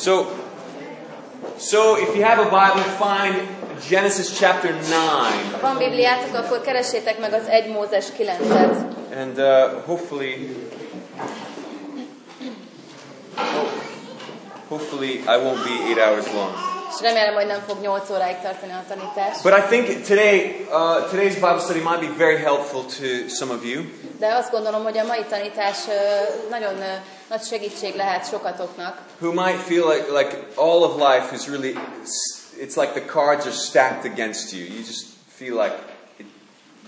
So, so if you have a Bible, find Genesis chapter 9. Ha van Bibliátok, akkor keressétek meg az 1 Mózes 9-et. And uh, hopefully, hopefully I won't be eight hours long. És remélem, hogy nem fog 8 óráig tartani a tanítás. But I think today, uh, today's Bible study might be very helpful to some of you. De azt gondolom, hogy a mai tanítás ö, nagyon ö, nagy segítség lehet sokatoknak, who might feel like, like all of life is really, it's like the cards are stacked against you. You just feel like it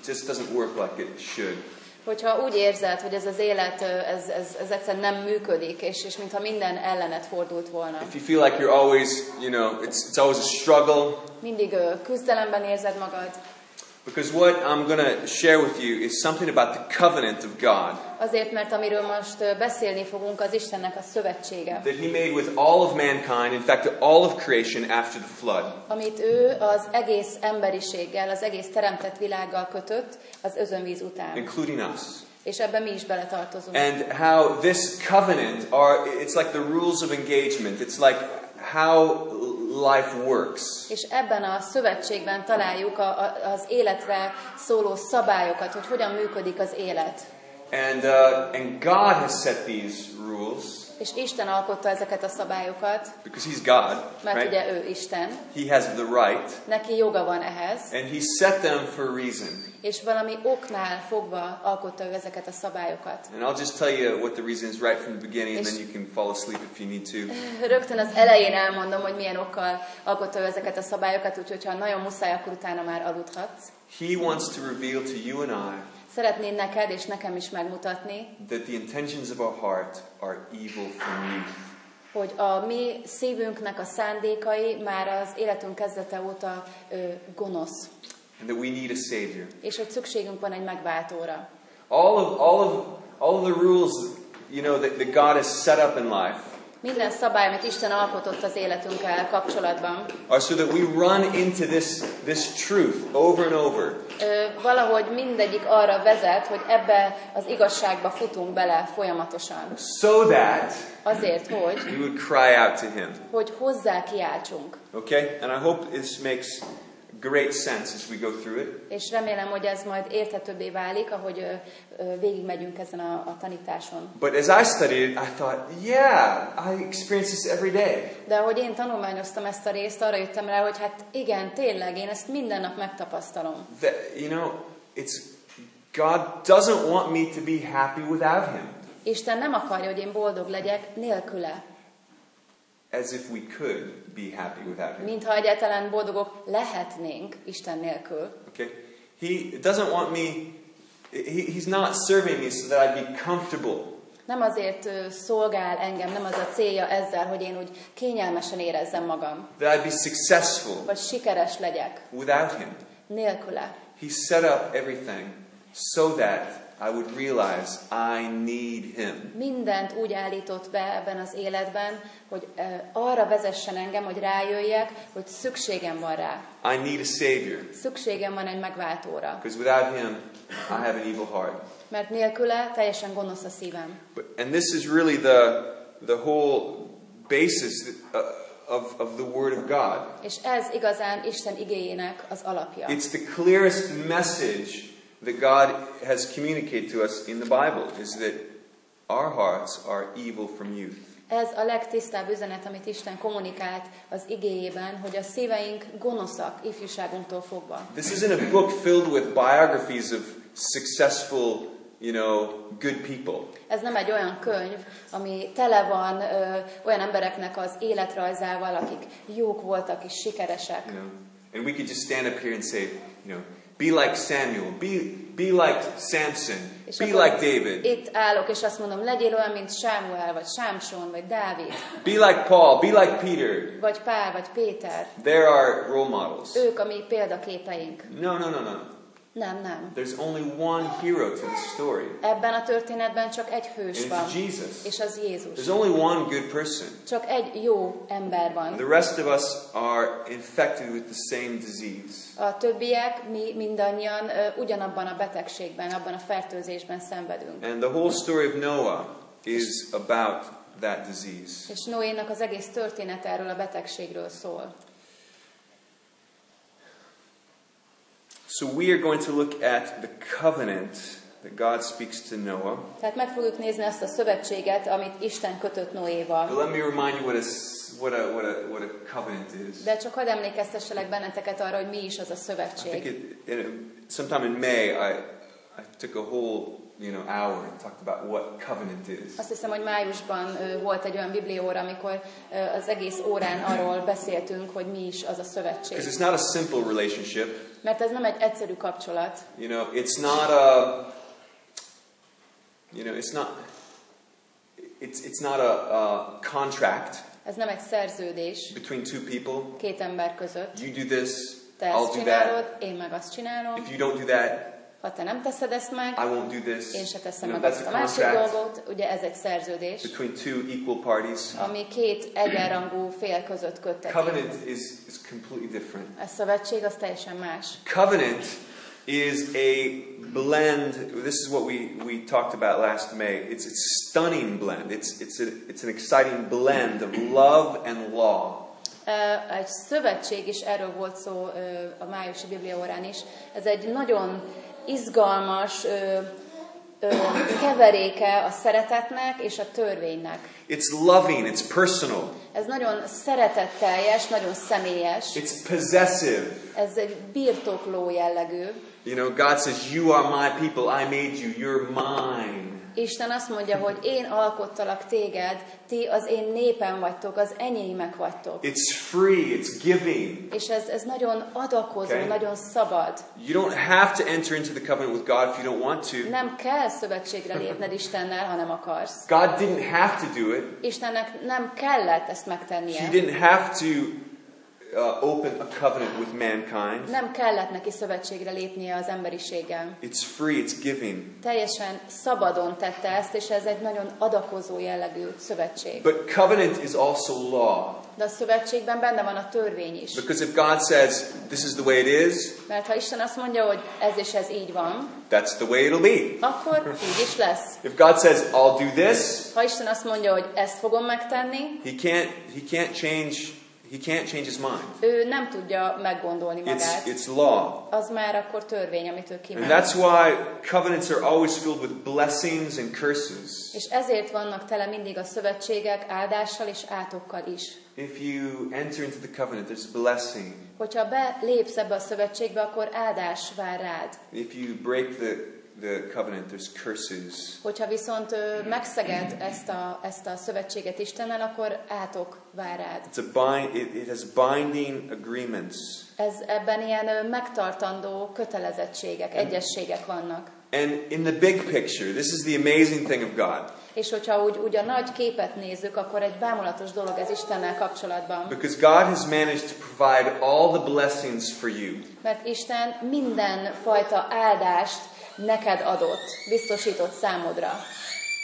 just doesn't work like it should. hogyha úgy érzed, hogy ez az élet, ez, ez, ez egyszerűen nem működik, és, és mintha minden ellenet fordult volna. If you feel like you're always, you know, it's, it's always a struggle. Mindig küzdelemben érzed magad, Because what I'm going to share with you is something about the covenant of God azért, mert amiről most beszélni fogunk, az Istennek a szövetsége, that He made with all of mankind, in fact, all of creation after the flood. amit ő az egész emberiséggel, az egész teremtett világgal kötött az özönvíz után. including us. És ebben mi is beletartozunk. And how this covenant are it's like the rules of engagement. It's like how life works. És ebben a szövetségben találjuk a, a, az életre szóló szabályokat, hogy hogyan működik az élet. And uh, and God has set these rules És Isten alkotta ezeket a szabályokat, because he's God, mert right? ugye ő Isten, He has the right neki joga van ehhez, and he set them for a reason. és valami oknál fogva alkotta ő ezeket a szabályokat. And I'll just tell you what the reason is right from the beginning and then you can fall asleep if you need to. Rögtön az elején elmondom, hogy milyen okkal alkotta ő ezeket a szabályokat, úgyhogy ha nagyon muszáj, akkor utána már aludhatsz. He wants to reveal to you and I Szeretném neked és nekem is megmutatni, that the intentions of our heart are evil from youth. hogy a mi szívünknek a szándékai már az életünk kezdete óta ö, gonosz, And that we need a savior. és hogy szükségünk van egy megváltóra. All of all of all of the rules, you know, that, that God has set up in life Minden szabály, amit Isten alkotott az életünkkel kapcsolatban, are so that we run into this this truth over and over. ö, valahogy mindegyik arra vezet, hogy ebbe az igazságba futunk bele folyamatosan. So that Azért, hogy, we would cry out to him. hogy hozzá kiáltsunk. Okay? And I hope this makes great sense as we go through it. És remélem, hogy ez majd érthetőbbé válik, ahogy végigmegyünk ezen a, a tanításon. But as I studied it, I thought, yeah, I experience this every day. De ahogy én tanulmányoztam ezt a részt, arra jöttem rá, hogy hát igen, tényleg, én ezt minden nap megtapasztalom. That you know, it's God doesn't want me to be happy without him. Isten nem akarja, hogy én boldog legyek nélküle. As if we could be happy without him. Mintha egyáltalán boldogok lehetnénk Isten nélkül. Okay? He doesn't want me he, he's not serving me so that I'd be comfortable. Nem azért szolgál engem, nem az a célja ezzel, hogy én úgy kényelmesen érezzem magam, That I'd be successful vagy sikeres legyek without him. nélküle. He set up everything so that I would realize I need him. Mindent úgy állított be ebben az életben, hogy ö, arra vezessen engem, hogy rájöjjek, hogy szükségem van rá. I need a savior. Szükségem van egy megváltóra. Because without him, I have an evil heart. Mert nélküle teljesen gonosz a szívem. But, and this is really the, the whole basis uh, of, of the Word of God. És ez igazán Isten igéjének az alapja. It's the clearest message that God has communicated to us in the Bible is that our hearts are evil from youth. Ez a legtisztább üzenet, amit Isten kommunikált az igéjében, hogy a szíveink gonoszak ifjúságunktól fogva. This isn't a book filled with biographies of successful, you know, good people. Ez nem egy olyan könyv, ami tele van ö, olyan embereknek az életrajzával, akik jók voltak és sikeresek. You know, and we could just stand up here and say, you know, be like Samuel, be, be like Samson, És be like David, Itt állok, és azt mondom, legyél olyan, mint Sámuel, vagy Sámson, vagy Dávid, be like Paul, be like Peter. vagy Pál, vagy Péter. There are role models. Ők a mi példaképeink. No, no, no, no. Nem, nem. There's only one hero to the story, Ebben a történetben csak egy hős van, it's Jesus. és az Jézus. There's only one good person. Csak egy jó ember van. The rest of us are infected with the same disease. A többiek, mi mindannyian ö, ugyanabban a betegségben, abban a fertőzésben szenvedünk. And the whole story of Noah is about that disease. És Noénak az egész történet erről a betegségről szól. So we are going to look at the covenant that God speaks to Noah. Tehát meg fogjuk nézni azt a szövetséget, amit Isten kötött But Noéval. let me remind you what a, what a, what a, what a covenant is. De csak hadd emlékeztesselek benneteket arra, hogy mi is az a I think szövetség. it, in, sometime in May, I, I took a whole you know hour and talked about what covenant is. Azt hiszem, hogy májusban ö, volt egy olyan biblióra, amikor ö, az egész órán arról beszéltünk, hogy mi is az a szövetség. Because it's not a simple relationship. Mert ez nem egy egyszerű kapcsolat. You know, it's not a. You know, it's not. It's it's not a, a contract Ez nem egy szerződés between two people. két ember között. You do this, Te I'll do that. én meg azt csinálom. If you don't do that, Ha te nem teszed ezt meg, I won't do this. én se teszem You know, meg azt a másik dolgot. Ugye ez egy szerződés, between two equal parties. ami két egyenrangú fél között köttetik. Covenant is is completely different. A szövetség az teljesen más. Covenant is a blend. This is what we, we talked about last May. It's a stunning blend. It's, it's, a, it's an exciting blend of love and law. Ö, Egy szövetség is, erről volt szó ö, a májusi bibliaórán is, ez egy nagyon izgalmas ö, ö, keveréke a szeretetnek és a törvénynek. It's loving, it's personal, Ez nagyon szeretetteljes, nagyon személyes, it's possessive. ez egy birtokló jellegű. You know, God says, You are my people, I made you, you're mine. Isten azt mondja, hogy én alkottalak téged, ti az én népem vagytok, az enyémek vagytok. It's free, it's giving. És ez, ez nagyon adakozó, Okay. nagyon szabad. You don't have to enter into the covenant with God if you don't want to. Nem kell szövetségre lépned Istennel, ha nem akarsz. God didn't have to do it. Istennek nem kellett ezt He megtennie. didn't have to uh, open a covenant with mankind. Nem kellett neki szövetségre lépnie az emberiséggel. It's free, it's giving. Teljesen szabadon tette ezt, és ez egy nagyon adakozó jellegű szövetség. But covenant is also law. De a szövetségben benne van a törvény is. Because if God says, this is the way it is, Mert ha Isten azt mondja, hogy ez és ez így van, that's the way it'll be. akkor így is lesz. If God says, I'll do this, Ha Isten azt mondja, hogy ezt fogom megtenni, he can't, he can't change, he can't change his mind. ő nem tudja meggondolni It's, magát. it's law. Az már akkor törvény, amit ő And kimond. that's why covenants are always filled with blessings and curses. És ezért vannak tele mindig a szövetségek áldással és átokkal is. If you enter into the covenant, there's blessing. Hogyha belépsz ebbe a szövetségbe, akkor áldás vár rád. If you break the, the covenant, there's curses. Hogyha viszont megszeged ezt a, ezt a szövetséget Istennel, akkor átok vár rád. It's a bind, it, it has binding agreements. Ez ebben ilyen megtartandó kötelezettségek, egyességek vannak. And in the big picture, this is the amazing thing of God. És hogyha úgy, úgy a nagy képet nézzük, akkor egy bámulatos dolog ez Istennel kapcsolatban. Because God has managed to provide all the blessings for you. Mert Isten minden fajta áldást neked adott, biztosított számodra.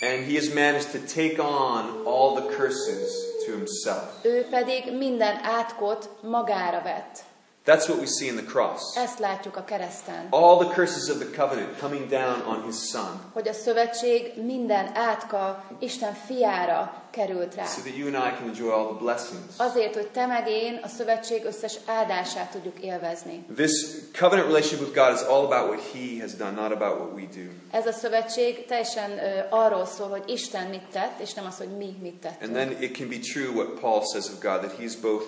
And He has managed to take on all the curses to Himself. Ő pedig minden átkot magára vett. That's what we see in the cross. Ezt látjuk a kereszten. All the curses of the covenant coming down on His Son Hogy a szövetség minden átka Isten fiára került rá. so that you and I can enjoy all the blessings. Azért, hogy te meg én a szövetség összes áldását tudjuk élvezni. This covenant relationship with God is all about what He has done, not about what we do. Ez a szövetség teljesen ö, arról szól, hogy Isten mit tett, és nem az, hogy mi mit And tettünk. then it can be true what Paul says of God that He's both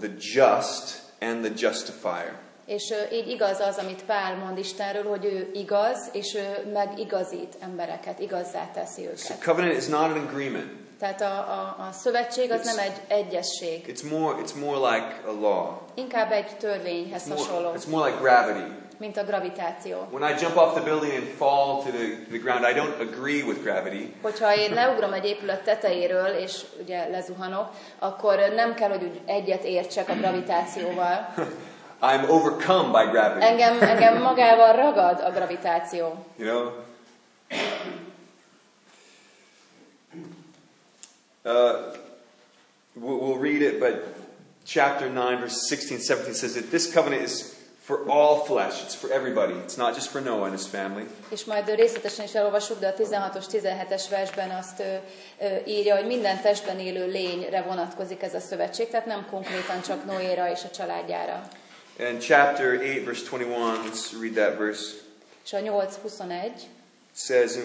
the just and the justifier. És így igaz az, amit Pál mond Istenről, hogy ő igaz, és ő megigazít embereket, igazzá teszi So őket. covenant is not an agreement. Tehát a, a, a szövetség az nem egy egyesség, It's more, it's more like a law. inkább egy törvényhez It's more, hasonló, it's more like gravity. Mint a gravitáció. When I jump off the building and fall to the, the ground, I don't agree with gravity. Hogyha én leugrom egy épület tetejéről, és ugye lezuhanok, akkor nem kell, hogy úgy egyet értsek a gravitációval. I'm overcome by gravity. Engem, engem magával ragad a gravitáció. You know? Uh, we'll, we'll read it, but chapter 9, verse 16, 17 says that this covenant is for all flesh. It's for everybody. It's not just for Noah and his family. És majd részletesen is elolvassuk, de a 16-os, 17-es versben azt ö, ö, írja, hogy minden testben élő lényre vonatkozik ez a szövetség, tehát nem konkrétan csak Noéra és a családjára. And chapter 8, verse 21, let's read that verse. És a 8.21, says,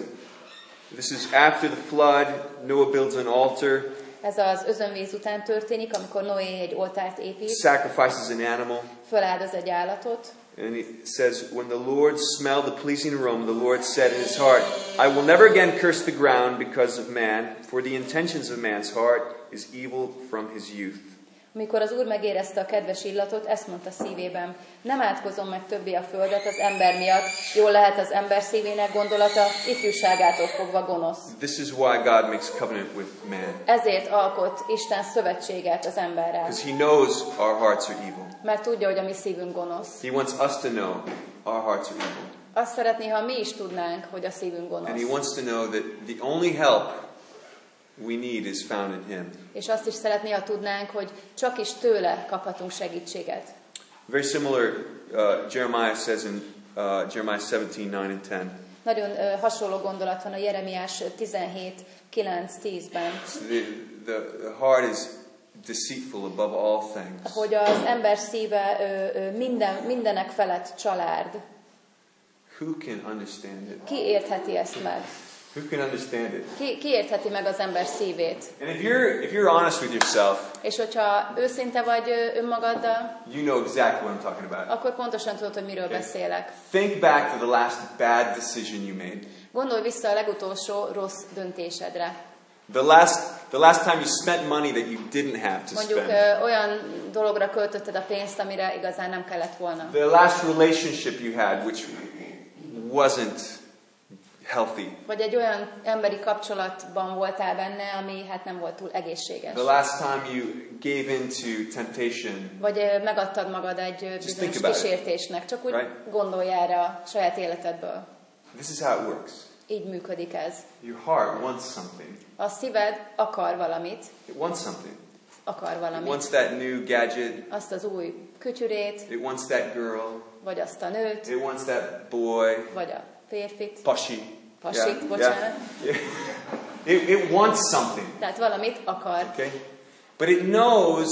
This is after the flood. Noah builds an altar, ez az özönvíz után történik, amikor Noé egy oltárt épít, sacrifices an animal. föláldoz egy állatot, And he says, When the Lord smelled the pleasing aroma, the Lord said in his heart, I will never again curse the ground because of man, for the intentions of man's heart is evil from his youth. Amikor az Úr megérezte a kedves illatot, ezt mondta szívében, nem átkozom meg többé a földet az ember miatt, jól lehet az ember szívének gondolata, ifjúságától fogva gonosz. This is why God makes covenant with man, Ezért alkot Isten szövetséget az emberrel, because he knows our hearts are evil. mert tudja, hogy a mi szívünk gonosz. He wants us to know our hearts are evil. Azt szeretné, ha mi is tudnánk, hogy a szívünk And he gonosz. wants to know that the only help we need is found in him. És azt is szeretné, ha tudnánk, hogy csak is tőle kaphatunk segítséget. Very similar, uh, Jeremiah says in uh, Jeremiah 17, 9 and 10. Nagyon ö, hasonló gondolat van a Jeremiás 17, 9-10-ben, The, the, the heart is deceitful above all things. hogy az ember szíve ö, ö, minden, mindenek felett család. Who can understand it? Ki értheti ezt meg? Who can understand it? Ki, ki értheti meg az ember szívét? And if you're if you're honest with yourself, És hogyha őszinte vagy önmagaddal, you know exactly what I'm talking about. akkor pontosan tudod, hogy miről beszélek. Think back to the last bad decision you made. Gondolj vissza a legutolsó rossz döntésedre. The last the last time you spent money that you didn't have to Mondjuk spend. ö, olyan dologra költötted a pénzt, amire igazán nem kellett volna. The last relationship you had which wasn't healthy. Vagy egy olyan emberi kapcsolatban voltál benne, ami hát nem volt túl egészséges. The last time you gave in to temptation. Vagy megadtad magad egy bizonyos it. kísértésnek. Csak úgy Right? gondolj erre a saját életedből. This is how it works. Így működik ez. Your heart wants something. A szíved akar valamit, It wants something. akar It valamit. wants that new gadget. Azt az új kütyürét, It wants that girl. vagy azt a nőt, It wants that boy. vagy a férfit, Pushy. pasit, bocsánat. Yeah. It, it wants something. Tehát valamit akar. Okay? But it knows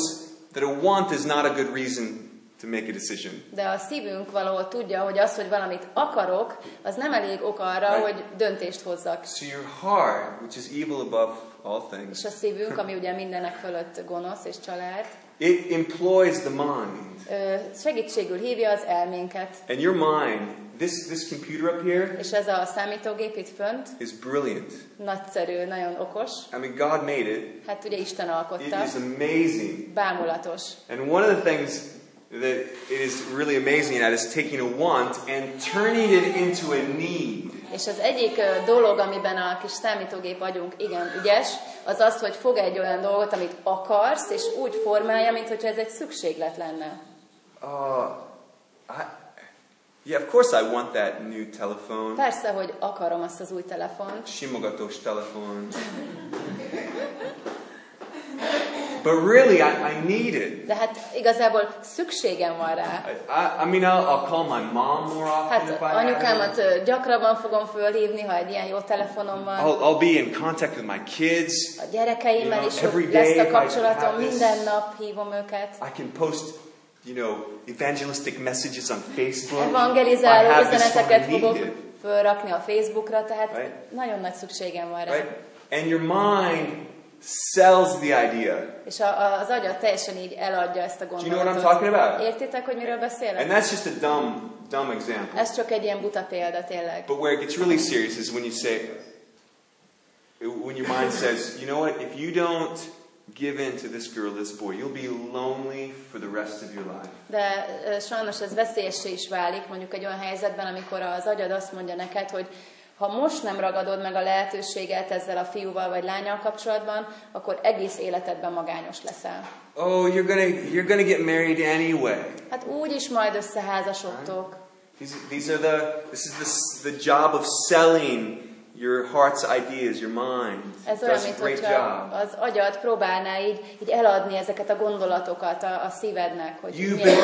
that a want is not a good reason to make a decision. De a szívünk valahol tudja, hogy az, hogy valamit akarok, az nem elég ok arra, Right. hogy döntést hozzak. So your heart, which is evil above all things, És a szívünk, ami ugye mindenek fölött gonosz és család, it employs the mind. ö, segítségül hívja az elménket. And your mind, this, this computer up here, És ez a számítógép itt fönt is brilliant. nagyszerű, nagyon okos. I mean, God made it. Hát ugye Isten It alkotta. is amazing. Bámulatos. And one of the things that it is really amazing at is taking a want and turning it into a need. És az egyik dolog, amiben a kis számítógép agyunk igen ügyes, az az, hogy fog egy olyan dolgot, amit akarsz, és úgy formálja, mintha ez egy szükséglet lenne. Uh, I, yeah, of course I want that new telephone. Persze, hogy akarom azt az új telefont, Shimogatos telephone. but really, I, I need it. de hát igazából szükségem van rá. I, I, I mean, I'll, I'll call my mom more often Hát if I have anyukámat ö, gyakrabban fogom fölhívni, ha egy ilyen jó telefonom van. I'll, I'll be in contact with my kids. A gyerekeimmel You is know, day lesz a kapcsolatom, have minden nap hívom őket. I can post, you know, evangelistic messages on Facebook. Evangelizáló üzeneteket fogok fölrakni a Facebookra, tehát Right. nagyon nagy szükségem van rá. Right? And your mind sells the idea. És a, az agyat teljesen így eladja ezt a you gondolatot. know what I'm talking about? Értitek, hogy miről beszélek? And that's just a dumb, dumb example. Ez csak egy ilyen buta példa tényleg. But where it gets really serious is when you say, when your mind says, you know what, if you don't give in to this girl, this boy, you'll be lonely for the rest of your life. De ö, sajnos ez veszélyessé is válik, mondjuk egy olyan helyzetben, amikor az agyad azt mondja neked, hogy ha most nem ragadod meg a lehetőséget ezzel a fiúval vagy lányal kapcsolatban, akkor egész életedben magányos leszel. Oh, you're gonna, you're gonna get married anyway. Hát úgy is majd összeházasodtok. These, these are the, this is the, the job of selling your heart's ideas, your mind. Ez olyan, mint hogyha job. az agyad próbálná így, így eladni ezeket a gondolatokat a, a szívednek, hogy You've been,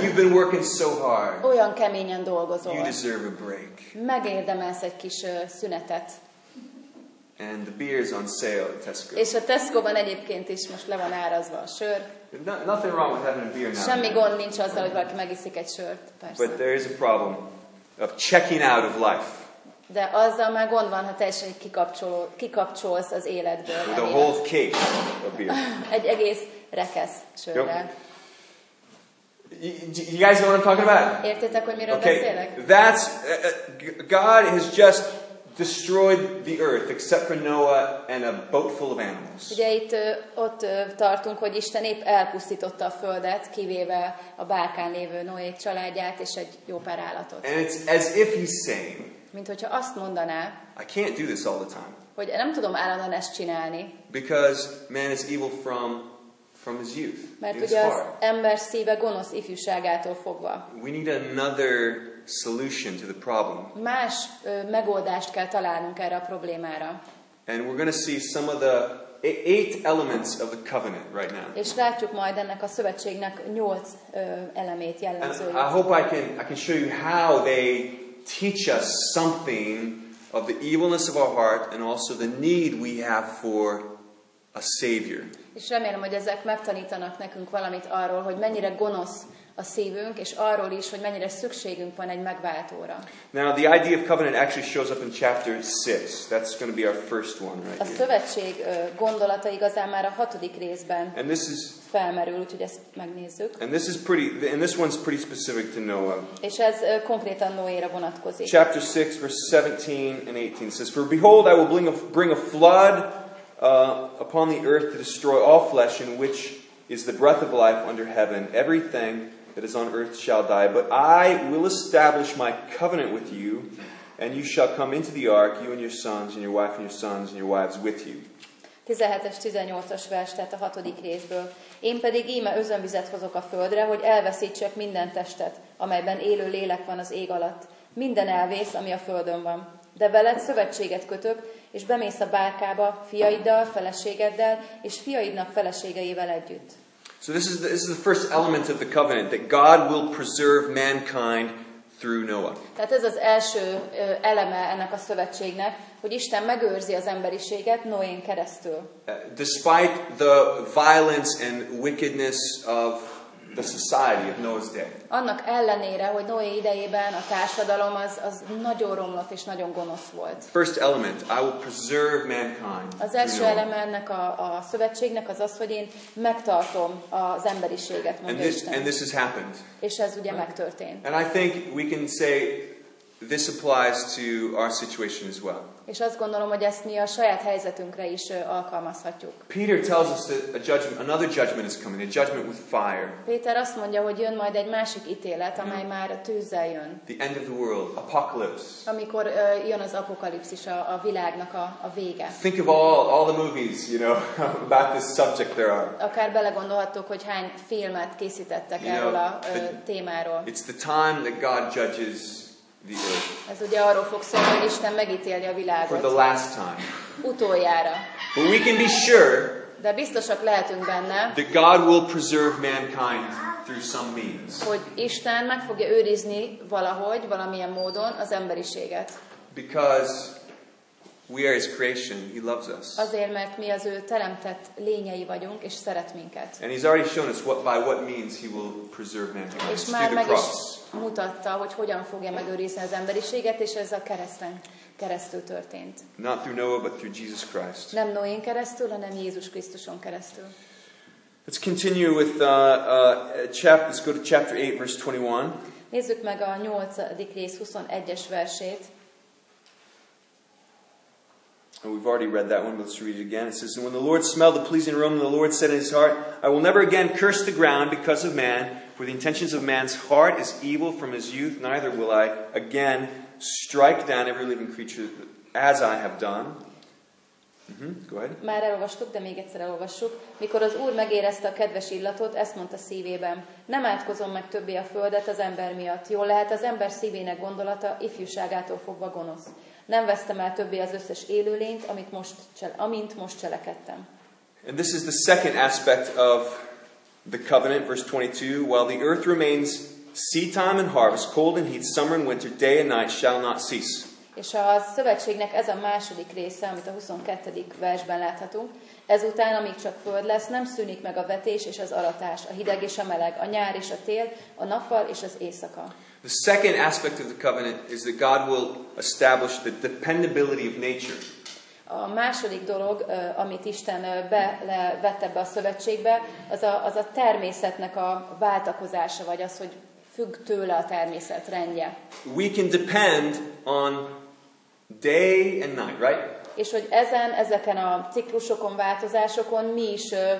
you've been working so hard. olyan keményen dolgozol. You deserve a break. Megérdemelsz egy kis ö, szünetet. And the beer's on sale at Tesco. És a Tesco-ban egyébként is most le van árazva a sör. No, nothing wrong with having a beer now. Semmi gond nincs azzal, hogy valaki megiszik egy sört, persze. But there is a problem of checking out of life De azzal már gond van, ha teljesen kikapcsol, kikapcsolsz az életből. elég. whole case of beer. Egy egész rekesz sörrel. You, you guys know what I'm talking about? Értitek, hogy miről Okay, beszélek? that's uh, uh, God has just destroyed the earth except for Noah and a boat full of animals. Ugye itt ö, ott ö, tartunk, hogy Isten épp elpusztította a földet, kivéve a bárkán lévő Noé családját és egy jó pár állatot. And it's as if he's saying, Mint hogyha azt mondaná, I can't do this all the time hogy nem tudom állandóan ezt csinálni, because man is evil from from his youth, mert ugye az ember szíve gonosz ifjúságától fogva. We need another solution to the problem. Más ö, megoldást kell találnunk erre a problémára. And we're going to see some of the e- eight elements of the covenant right now. És látjuk majd ennek a szövetségnek nyolc ö, elemét, jellemzőjét. I hope I can, I can show you how they teach us something of the evilness of our heart and also the need we have for a Savior. És remélem, hogy ezek megtanítanak nekünk valamit arról, hogy mennyire gonosz a szívünk, és arról is, hogy mennyire szükségünk van egy megváltóra. Now, the idea of covenant actually shows up in chapter 6. That's going to be our first one right A here. szövetség gondolata igazán már a hatodik részben And this is felmerül, úgyhogy ezt megnézzük. and this is pretty and this one's pretty specific to Noah. És ez konkrétan Noéra vonatkozik. Chapter 6, verse 17 and 18 says, For behold, I will bring a, bring a flood uh, upon the earth to destroy all flesh, in which is the breath of life under heaven. Everything that is on earth shall die. But I will establish my covenant with you, and you shall come into the ark, you and your sons, and your wife and your sons, and your wives with you. 17-es, 18-as vers, tehát a hatodik részből. Én pedig íme özönvizet hozok a földre, hogy elveszítsek minden testet, amelyben élő lélek van az ég alatt. Minden elvész, ami a földön van. De veled szövetséget kötök, és bemész a bárkába fiaiddal, feleségeddel, és fiaidnak feleségeivel együtt. So this is the, this is the first element of the covenant that God will preserve mankind through Noah. Tehát ez az első eleme ennek a szövetségnek, hogy Isten megőrzi az emberiséget Noén keresztül. Uh, despite the violence and wickedness of the society of Noah's day. Annak ellenére, hogy Noé idejében a társadalom az, az nagyon romlott és nagyon gonosz volt. First element, I will preserve mankind. Az első eleme ennek a, a szövetségnek az az, hogy én megtartom az emberiséget, And mondja this, Isten. and this has happened. És ez ugye megtörtént. And I think we can say this applies to our situation as well. És azt gondolom, hogy ezt mi a saját helyzetünkre is alkalmazhatjuk. Peter tells us that a judgment, another judgment is coming, a judgment with fire. Péter azt mondja, hogy jön majd egy másik ítélet, amely már a tűzzel jön. The end of the world, apocalypse. Amikor ö, jön az apokalipszis, a, a világnak a, a vége. Think of all, all the movies, you know, about this subject there are. Akár belegondolhattok, hogy hány filmet készítettek You know, erről a ö, the- témáról. It's the time that God judges the earth Ez ugye arról fog szólni, hogy Isten megítéli a for the világot last time. utoljára. But we can be sure De biztosak lehetünk benne, that God will preserve mankind through some means. hogy Isten meg fogja őrizni valahogy, valamilyen módon az emberiséget. Because we are His creation, He loves us. Azért, mert mi az ő teremtett lényei vagyunk, és szeret minket. And He's already shown us what, by what means He will preserve mankind. És már meg is mutatta, hogy hogyan fogja megőrizni az emberiséget, és ez a kereszten keresztül történt. Not through Noah, but through Jesus Christ. Nem Noén keresztül, hanem Jézus Krisztuson keresztül. Let's continue with uh, uh, chap- let's go to chapter 8, verse 21. Nézzük meg a 8. rész 21-es versét. And we've already read that one, but let's read it again. It says, And when the Lord smelled the pleasing aroma, the Lord said in his heart, I will never again curse the ground because of man, for the intentions of man's heart is evil from his youth, neither will I again strike down every living creature as I have done. Mhm, Go ahead. Már elolvastuk, de még egyszer elolvassuk. Mikor az Úr megérezte a kedves illatot, ezt mondta szívében. Nem átkozom meg többé a földet az ember miatt. Jól lehet, az ember szívének gondolata ifjúságától fogva gonosz. Nem vesztem el többé az összes élőlényt, amit most, amint most cselekedtem. And this is the second aspect of the covenant, verse 22. While the earth remains seed time and harvest, cold and heat, summer and winter, day and night shall not cease. És a szövetségnek ez a második része, amit a 22. versben láthatunk, ezután, amíg csak föld lesz, nem szűnik meg a vetés és az aratás, a hideg és a meleg, a nyár és a tél, a nappal és az éjszaka. The second aspect of the covenant is that God will establish the dependability of nature. A második dolog, amit Isten belevett ebbe a szövetségbe, az a, az a természetnek a váltakozása, vagy az, hogy függ tőle a természet rendje. We can depend on day and night, right? És hogy ezen, ezeken a ciklusokon, változásokon mi is, ö,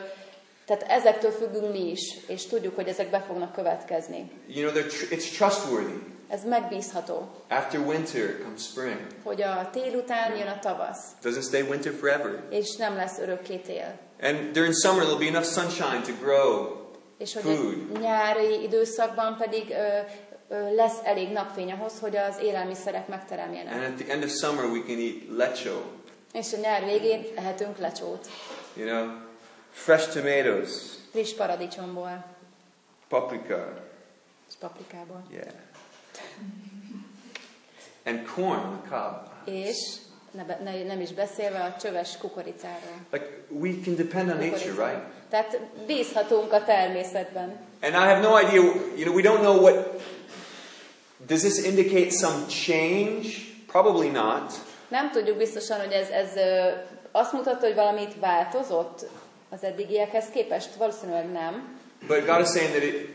tehát ezektől függünk mi is, és tudjuk, hogy ezek be fognak következni. You know, tr- it's trustworthy. Ez megbízható, After winter comes spring. hogy a tél után jön a tavasz, Doesn't stay winter forever. és nem lesz örökké tél. And during summer, there'll be enough sunshine to grow. És hogy Food. a nyári időszakban pedig ö, ö, lesz elég napfény ahhoz, hogy az élelmiszerek megteremjenek. And at the end of summer, we can eat lecho. És a nyár végén ehetünk lecsót, You know, fresh tomatoes, friss paradicsomból paprika, és paprikából. yeah, and corn on the cob. És ne, ne, nem is beszélve a csöves kukoricáról. Like we can depend on nature, right? Tehát bízhatunk a természetben. And I have no idea. You know, we don't know what. Does this indicate some change? Probably not. Nem tudjuk biztosan, hogy ez, ez azt mutatja, hogy valamit változott az eddigiekhez képest. Valószínűleg nem. But God is saying that it,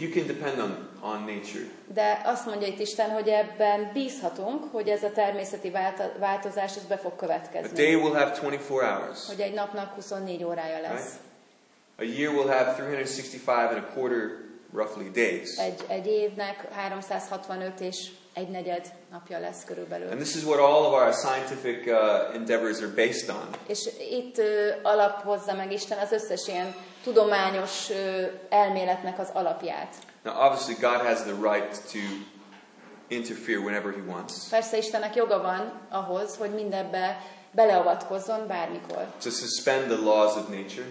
you can depend on, on nature. De azt mondja itt Isten, hogy ebben bízhatunk, hogy ez a természeti változás ez be fog A következni. day will have 24 hours. Hogy egy napnak 24 órája lesz. Right? A year will have 365 and a quarter, roughly, days. Egy, egy évnek 365 és egy negyed napja lesz körülbelül. And this is what all of our scientific uh, endeavors are based on. És itt ö, alapozza meg Isten az összes ilyen tudományos ö, elméletnek az alapját. Now, obviously, God has the right to interfere whenever He wants, Persze Istennek joga van ahhoz, hogy mindebbe beleavatkozzon bármikor. to suspend the laws of nature.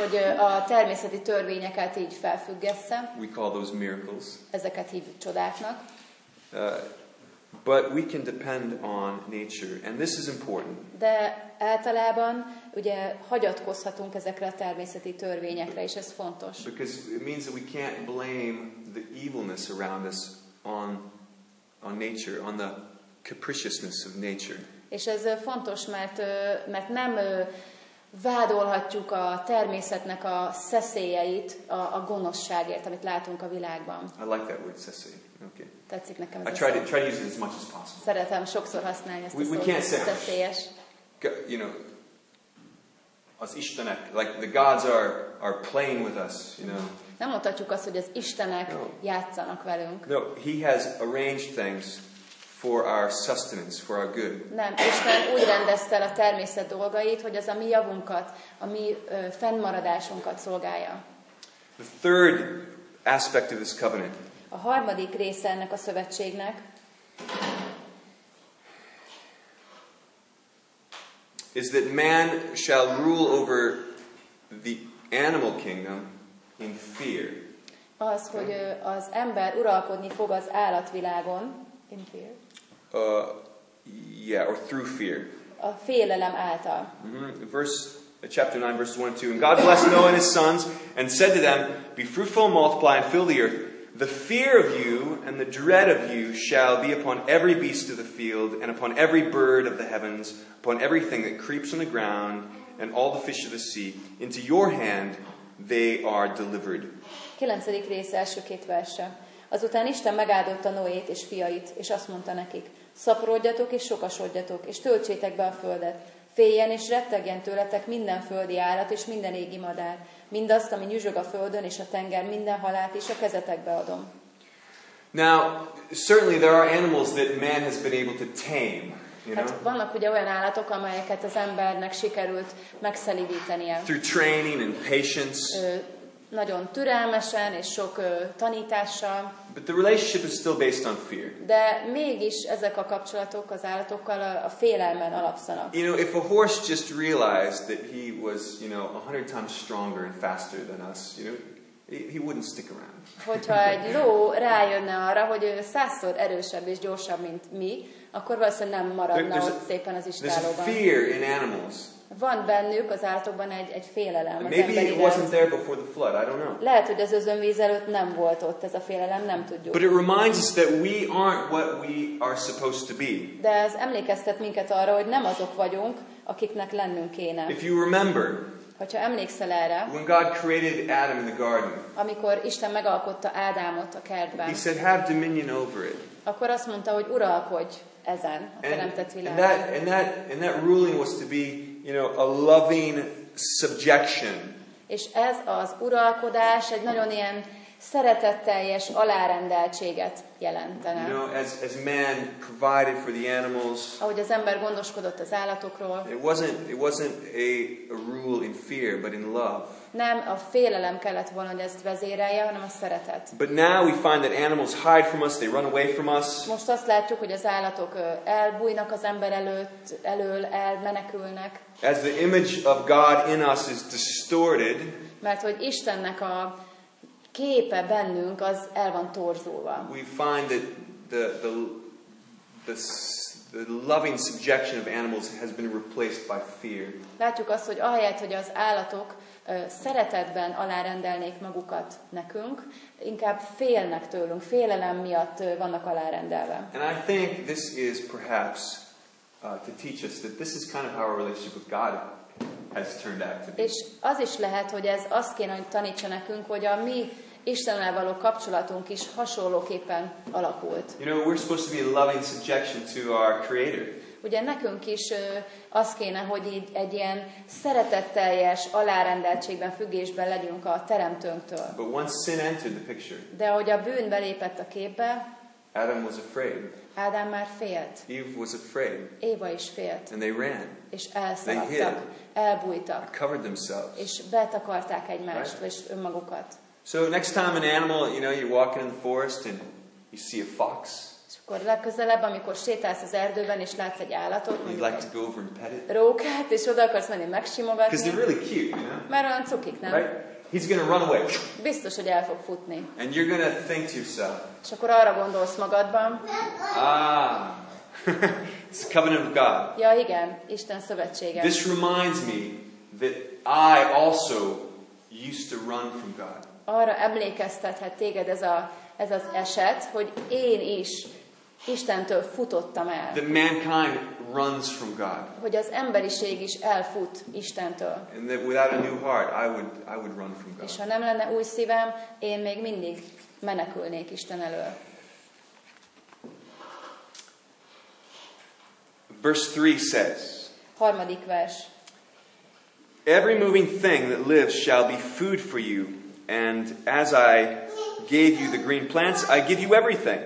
Hogy a természeti törvényeket így felfüggesse, We call those miracles. ezeket hívjuk csodáknak. Uh, but we can depend on nature, and this is important. De általában ugye hagyatkozhatunk ezekre a természeti törvényekre, és ez fontos. Because it means that we can't blame the evilness around us on, on nature, on the capriciousness of nature. És ez fontos, mert, mert nem vádolhatjuk a természetnek a szeszélyeit a, a gonoszságért, amit látunk a világban. I like that word, sese. Okay. Tetszik nekem I ez a try to, try to use it as much as possible. Szeretem sokszor használni ezt a We- we szót, can't say- szeszélyes. Go- You know, az Istenek, like the gods are, are playing with us, you know. Nem mondhatjuk azt, hogy az Istenek No. játszanak velünk. No, He has arranged things for our sustenance, for our good. Nem, Isten úgy rendezte el a természet dolgait, hogy az a mi javunkat, a mi fennmaradásunkat szolgálja. The third aspect of this covenant A harmadik része ennek a szövetségnek is that man shall rule over the animal kingdom in fear. az, hogy az ember uralkodni fog az állatvilágon, in fear, Uh, yeah, or through fear. a félelem által. Mhm. Verse uh, chapter 9, verses 1 and 2. And God blessed Noah and his sons and said to them, Be fruitful and multiply and fill the earth. The fear of you and the dread of you shall be upon every beast of the field, and upon every bird of the heavens, upon everything that creeps on the ground, and all the fish of the sea. Into your hand they are delivered. 9. rész első két verse. Azután Isten megáldotta Noét és fiait, és azt mondta nekik, szaporodjatok és sokasodjatok, és töltsétek be a földet. Féljen és rettegjen tőletek minden földi állat és minden égi madár, mindazt, ami nyüzsög a földön és a tenger, minden halált is a kezetekbe adom. Now, certainly there are animals that man has been able to tame, you know, Hát vannak ugye olyan állatok, amelyeket az embernek sikerült megszelidítenie. through training and patience. Ö, nagyon türelmesen és sok ö, tanítással, But the relationship is still based on fear. de mégis ezek a kapcsolatok az állatokkal a, a félelmen alapszanak. You know, if a horse just realized that he was, you know, a hundred times stronger and faster than us, you know, he, wouldn't stick around. Hogyha egy ló rájönne arra, hogy ő százszor erősebb és gyorsabb, mint mi, akkor valószínűleg nem maradna there's ott szépen az There's istálóban. fear in animals. Van bennük az állatokban egy, egy félelem az Maybe it wasn't there before the flood. I don't know. Lehet, hogy az özönvíz előtt nem volt ott ez a félelem, nem tudjuk. But it reminds us that we aren't what we are supposed to be. De ez emlékeztet minket arra, hogy nem azok vagyunk, akiknek lennünk kéne. If you remember, Hogyha emlékszel erre, when God created Adam in the garden, amikor Isten megalkotta Ádámot a kertben, He said, "Have dominion over it." akkor azt mondta, hogy uralkodj ezen a And, teremtett and világon. that and that and that ruling was to be, you know, a loving subjection. És ez az uralkodás egy nagyon ilyen szeretetteljes alárendeltséget jelentene. You know, as as man provided for the animals, Ahogy az ember gondoskodott az állatokról, it wasn't it wasn't a, a rule in fear, but in love. Nem a félelem kellett volna, hogy ezt vezérelje, hanem a szeretet. But now we find that animals hide from us, they run away from us. Most azt látjuk, hogy az állatok elbújnak az ember előtt, elől, elmenekülnek, As the image of God in us is distorted, mert hogy Istennek a képe bennünk az el van torzulva. we find that the, the, the, the loving subjection of animals has been replaced by fear. Látjuk azt, hogy ahelyett, hogy az állatok szeretetben alárendelnék magukat nekünk, inkább félnek tőlünk, félelem miatt vannak alárendelve. And I think this is perhaps uh, to teach us that this is kind of how our relationship with God has turned out to be. És az is lehet, hogy ez azt kéne, hogy tanítsa nekünk, hogy a mi Istennel való kapcsolatunk is hasonlóképpen alakult. You know, we're supposed to be a loving subjection to our Creator. Ugye nekünk is az kéne, hogy így egy ilyen szeretetteljes alárendeltségben, függésben legyünk a teremtőnktől. But once sin entered the picture, De ahogy a bűn belépett a képbe, Adam was afraid, Ádám már félt, Eve was afraid, Éva is félt, and they ran, és They elszaladtak, hid. elbújtak, covered themselves. és betakarták egymást, Right. és önmagukat. So next time an animal, you know, you're walking in the forest and you see a fox, akkor legközelebb, amikor sétálsz az erdőben, és látsz egy állatot, you'd like to go over and pet it rókát, és oda akarsz menni because megsimogatni, they're really cute, you know, mert olyan cukik, nem? right? He's going to run away, Biztos, hogy el fog futni. and you're going to think to yourself, És akkor arra gondolsz magadban, ah, it's the covenant of God. ja igen, Isten szövetsége. This reminds me that I also used to run from God. Arra emlékeztethet téged ez, a, ez az eset, hogy én is Istentől futottam el. That mankind runs from God. Hogy az emberiség is elfut Istentől. And that without a new heart, I would, I would run from És God. ha nem lenne új szívem, én még mindig menekülnék Isten elől. Verse 3 says, Harmadik vers. Every moving thing that lives shall be food for you, and as I gave you the green plants, I give you everything.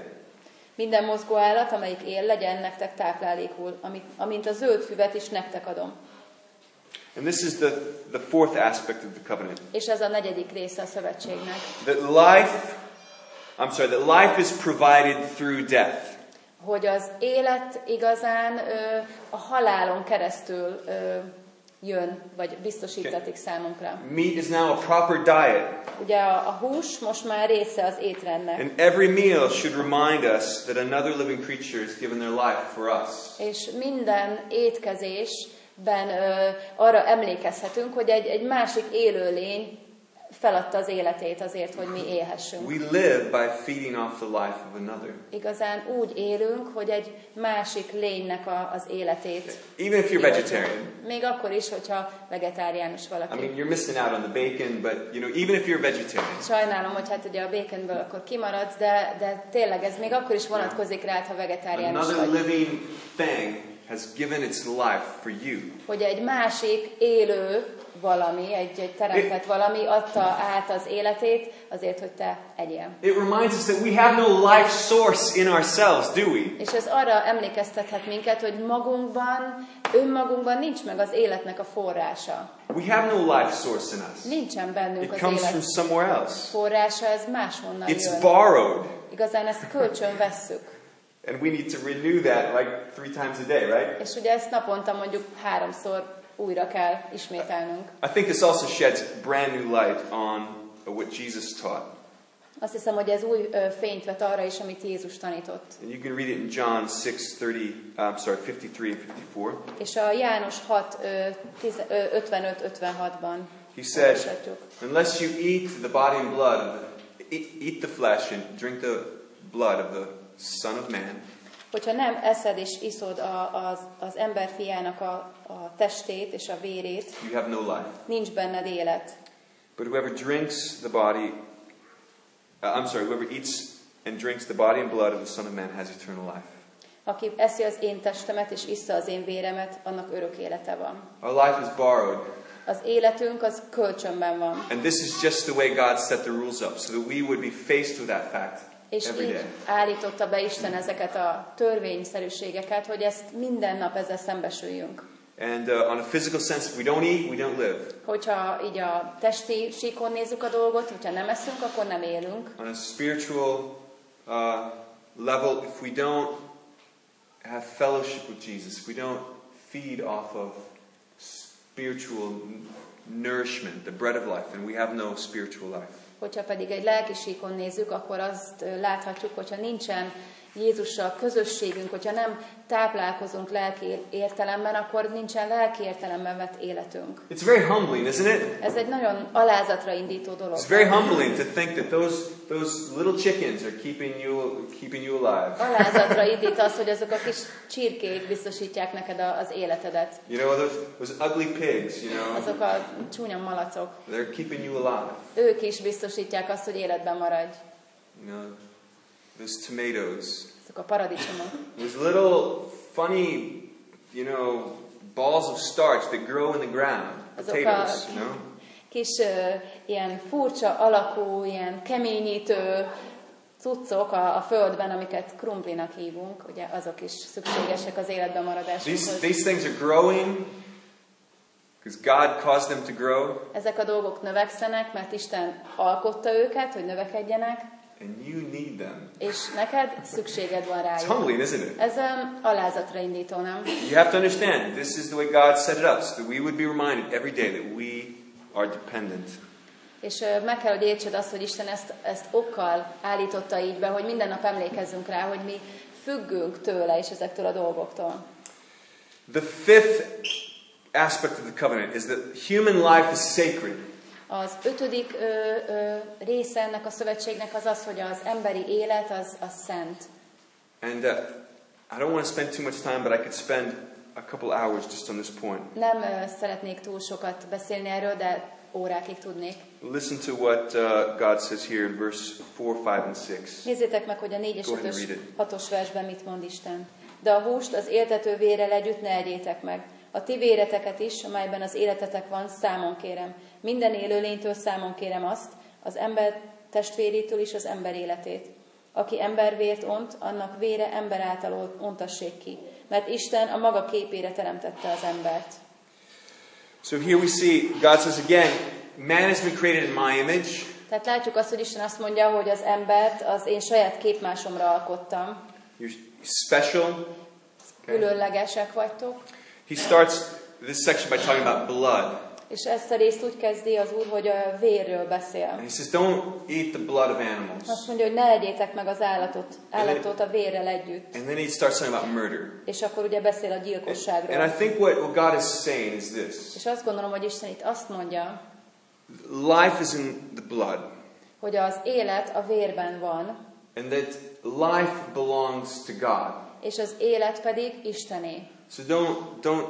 Minden mozgó állat, amelyik él, legyen nektek táplálékul, amit, amint a zöld füvet is nektek adom. And this is the, the fourth aspect of the covenant. És ez a negyedik része a szövetségnek. That life, I'm sorry, that life is provided through death. Hogy az élet igazán ö, a halálon keresztül ö, jön, vagy biztosítatik számunkra. Meat is now a proper diet, Ugye a, a hús most már része az étrendnek. and every meal should remind us that another living creature has given their life for us. És minden étkezésben ö, arra emlékezhetünk, hogy egy, egy másik élőlény feladta az életét azért, hogy mi élhessünk. We live by feeding off the life of another. Igazán úgy élünk, hogy egy másik lénynek a, az életét. Even if you're vegetarian. Még akkor is, hogyha vegetáriánus I valaki. mean, you're missing out on the bacon, but you know, even if you're vegetarian, Sajnálom, hogy hát ugye a baconből akkor kimaradsz, de, de tényleg ez még akkor is vonatkozik rád, ha vegetáriánus another vagy. living thing has given its life for you. Hogy egy másik élő valami, egy, egy teremtett valami adta át az életét azért, hogy te egyél. It reminds us that we have no life source in ourselves, do we? És ez arra emlékeztethet minket, hogy magunkban, önmagunkban nincs meg az életnek a forrása. We have no life source in us. Nincsen bennünk It az comes élet from somewhere else. forrása, ez máshonnan It's jön. borrowed. Igazán ezt kölcsön vesszük. And we need to renew that like three times a day, right? És ugye ezt naponta mondjuk háromszor újra kell ismételnünk. I think this also sheds brand new light on what Jesus taught. Azt hiszem, hogy ez új ö, fényt vet arra is, amit Jézus tanított. And you can read it in John 6:30, I'm sorry, 53 and 54. És a János 6, ö, tize- ö, 55-56-ban He olvashatjuk. Unless you eat the body and blood eat, eat the flesh and drink the blood of the Son of Man, Hogyha nem eszed és iszod a, az, az ember fiának a, a testét és a vérét, you have no life. nincs benned élet. But whoever drinks the body, uh, I'm sorry, whoever eats and drinks the body and blood of the Son of Man has eternal life. Aki eszi az én testemet és issza az én véremet, annak örök élete van. Our life is borrowed. Az életünk az kölcsönben van. And this is just the way God set the rules up, so that we would be faced with that fact És every így day. állította be Isten ezeket a törvényszerűségeket, hogy ezt minden nap ezzel szembesüljünk. And uh, on a physical sense, if we don't eat, we don't live. Hogyha így a testi síkon nézzük a dolgot, hogyha nem eszünk, akkor nem élünk. On a spiritual uh, level, if we don't have fellowship with Jesus, if we don't feed off of spiritual nourishment, the bread of life, then we have no spiritual life. Hogyha pedig egy lelki síkon nézzük, akkor azt láthatjuk, hogyha nincsen Jézussal közösségünk, hogyha nem táplálkozunk lelki értelemben, akkor nincsen lelki értelemben vett életünk. It's very humbling, isn't it? Ez egy nagyon alázatra indító dolog. It's very humbling to think that those, those little chickens are keeping you, keeping you alive. Alázatra indít az, hogy azok a kis csirkék biztosítják neked a- az életedet. You know, those, those ugly pigs, you know, Azok a csúnya malacok. they're keeping you alive. Ők is biztosítják azt, hogy életben maradj. You know, those tomatoes, a those little funny, you know, balls of starch that grow in the ground. Potatoes, you know. kis ö, ilyen furcsa alakú, ilyen keményítő cuccok a, a földben, amiket krumplinak hívunk, ugye azok is szükségesek az életben These, maradáshoz. these things are growing because God caused them to grow, Ezek a dolgok növekszenek, mert Isten alkotta őket, hogy növekedjenek, and you need them. és neked szükséged van It's rájuk. humbling, isn't it? Ez um, alázatra indító, nem? You have to understand this is the way God set it up, so that we would be reminded every day that we are dependent. És ö, meg kell, hogy értsed azt, hogy Isten ezt, ezt okkal állította így be, hogy minden nap emlékezzünk rá, hogy mi függünk tőle és ezektől a dolgoktól. The fifth aspect of the covenant is that human life is sacred. Az ötödik ö, ö, része ennek a szövetségnek az az, hogy az emberi élet az, az szent. And uh, I don't want to spend too much time, but I could spend a couple hours just on this point. Nem ö, szeretnék túl sokat beszélni erről, de órákig tudnék. Listen to what uh, God says here in verse 4, 5, and 6. Nézzétek meg, hogy a 4-es, Go ahead and 5 read it. 6-os versben mit mond Isten. De a húst az éltető vérrel együtt ne egyétek meg. A ti véreteket is, amelyben az életetek van, számon kérem. Minden élőlénytől számon kérem azt, az ember testvérétől is az ember életét. Aki embervért ont, annak vére ember által ontassék ki, mert Isten a maga képére teremtette az embert. So here we see God says again, man has been created in my image. Tehát látjuk azt, hogy Isten azt mondja, hogy az embert az én saját képmásomra alkottam. You're special. Különlegesek vagytok. He starts this section by talking about blood. És ezt a részt úgy kezdi az Úr, hogy a vérről And beszél. he says, don't eat the blood of animals. Azt mondja, hogy ne egyétek meg az állatot, állatot a vérrel együtt. And then he starts talking about murder. És akkor ugye beszél a And I gyilkosságról. think what, what God is saying is this És azt gondolom, hogy Isten itt azt mondja, life is in the blood, hogy az élet a vérben van, and that life belongs to God. és az élet pedig Istené. So don't, don't,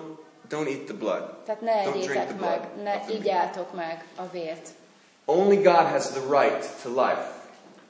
don't eat the blood. Tehát ne Don't drink the blood meg, ne igyátok meg a vért. Only God has the right to life.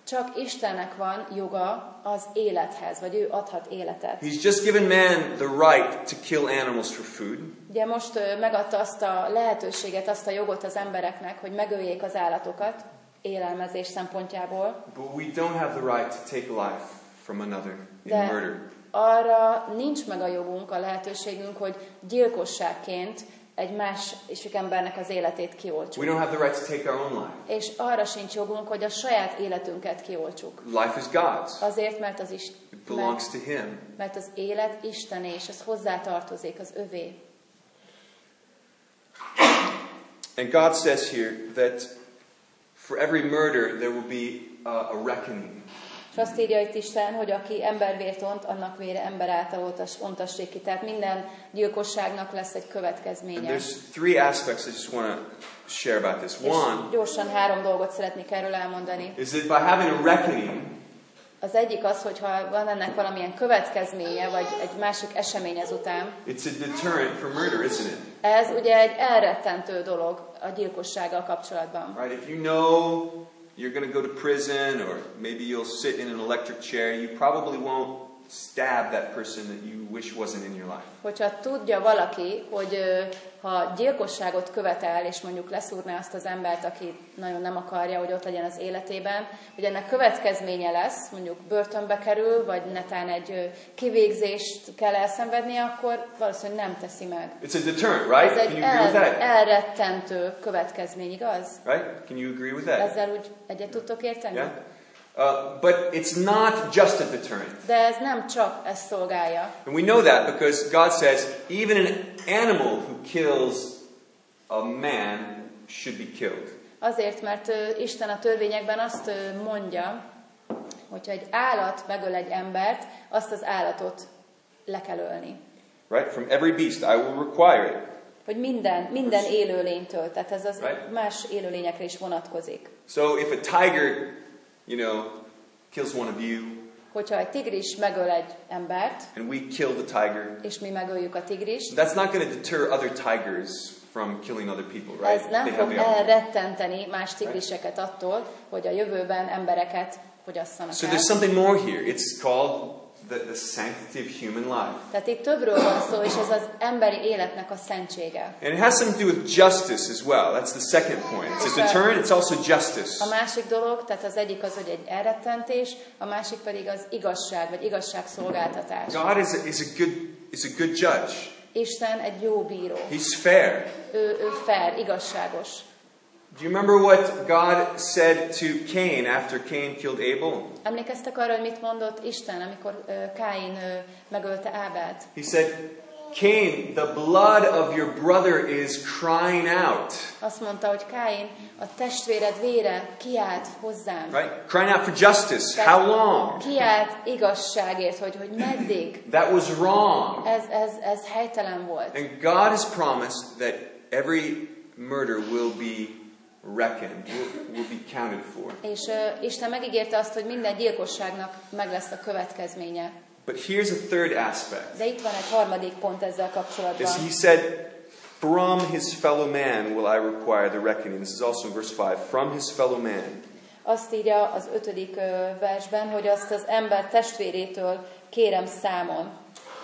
Csak Istennek van joga az élethez, vagy ő adhat életet. He's just given man the right to kill animals for food. Ugye most megadta azt a lehetőséget, azt a jogot az embereknek, hogy megöljék az állatokat élelmezés szempontjából, But we don't have the right to take life from another in de murder. Arra nincs meg a jogunk, a lehetőségünk, hogy gyilkosságként egy másik embernek az életét kioltsuk. We don't have the right to take our own life. És arra sincs jogunk, hogy a saját életünket kioltsuk. Life is God's. Azért, mert az, is, It belongs mert, to Him. mert az élet Istené, és ez hozzátartozik, az övé. And God says here that for every murder there will be uh, a reckoning. És azt írja itt Isten, hogy aki embervért ont, annak vére ember által ontassék ki. Tehát minden gyilkosságnak lesz egy And következménye. there's three aspects I just want to share about this. One gyorsan három dolgot szeretnék erről elmondani. is that by having a reckoning, Az egyik az, hogyha van ennek valamilyen következménye, vagy egy másik esemény ezután, it's a deterrent for murder, isn't it? ez ugye egy elrettentő dolog a gyilkossággal kapcsolatban. Right? If you know you're going to go to prison or maybe you'll sit in an electric chair, you probably won't stab that person that you wish wasn't in your life. Hogyha tudja valaki, hogy ha gyilkosságot követel, és mondjuk leszúrná azt az embert, aki nagyon nem akarja, hogy ott legyen az életében, hogy ennek következménye lesz, mondjuk börtönbe kerül, vagy netán egy kivégzést kell elszenvednie, akkor valószínűleg nem teszi meg. It's a deterrent, right? Ez Can egy you agree with el, that? elrettentő következmény, igaz? Right? Can you agree with that? Ezzel úgy egyet tudtok érteni? Yeah? Uh, but it's not just a deterrent. De ez nem csak ezt szolgálja. And we know that because God says even an animal who kills a man should be killed. Azért, mert ö, Isten a törvényekben azt ö, mondja, hogyha egy állat megöl egy embert, azt az állatot le kell ölni. Right? From every beast I will require it. Hogy minden, minden élőlénytől, tehát ez az Right. más élőlényekre is vonatkozik. So if a tiger, you know, kills one of you Hogyha egy tigris megöl egy embert, and we kill the tiger, és mi megöljük a tigrist, that's not going to deter other tigers from killing other people, right? ez nem They fog elrettenteni más tigriseket attól, hogy a jövőben embereket fogyasszanak So el. there's something more here. It's called the, the sanctity of human life. Tehát itt többről van szó, és ez az emberi életnek a szentsége. And it has something to do with justice as well. That's the second point. It's a deterrent, it's also justice. A másik dolog, tehát az egyik az, hogy egy elrettentés, a másik pedig az igazság, vagy igazságszolgáltatás. God is a, is a good is a good judge. Isten egy jó bíró. He's fair. Ő, ő fair, igazságos. Do you remember what God said to Cain after Cain killed Abel? Emlékeztek arra, hogy mit mondott Isten, amikor Káin ö, megölte Ábelt? He said, Cain, the blood of your brother is crying out. Azt mondta, hogy Káin, a testvéred vére kiált hozzám. Right? Crying out for justice. How long? Kiált igazságért, hogy, hogy meddig. That was wrong. Ez, ez, ez helytelen volt. And God has promised that every murder will be reckoned, will, will be counted for. És ö, Isten megígérte azt, hogy minden gyilkosságnak meg lesz a következménye. But here's a third aspect. De itt van egy harmadik pont ezzel kapcsolatban. he said, From his fellow man will I require the reckoning. This is also in verse 5. From his fellow man. Azt írja az ötödik ö, versben, hogy azt az ember testvérétől kérem számon.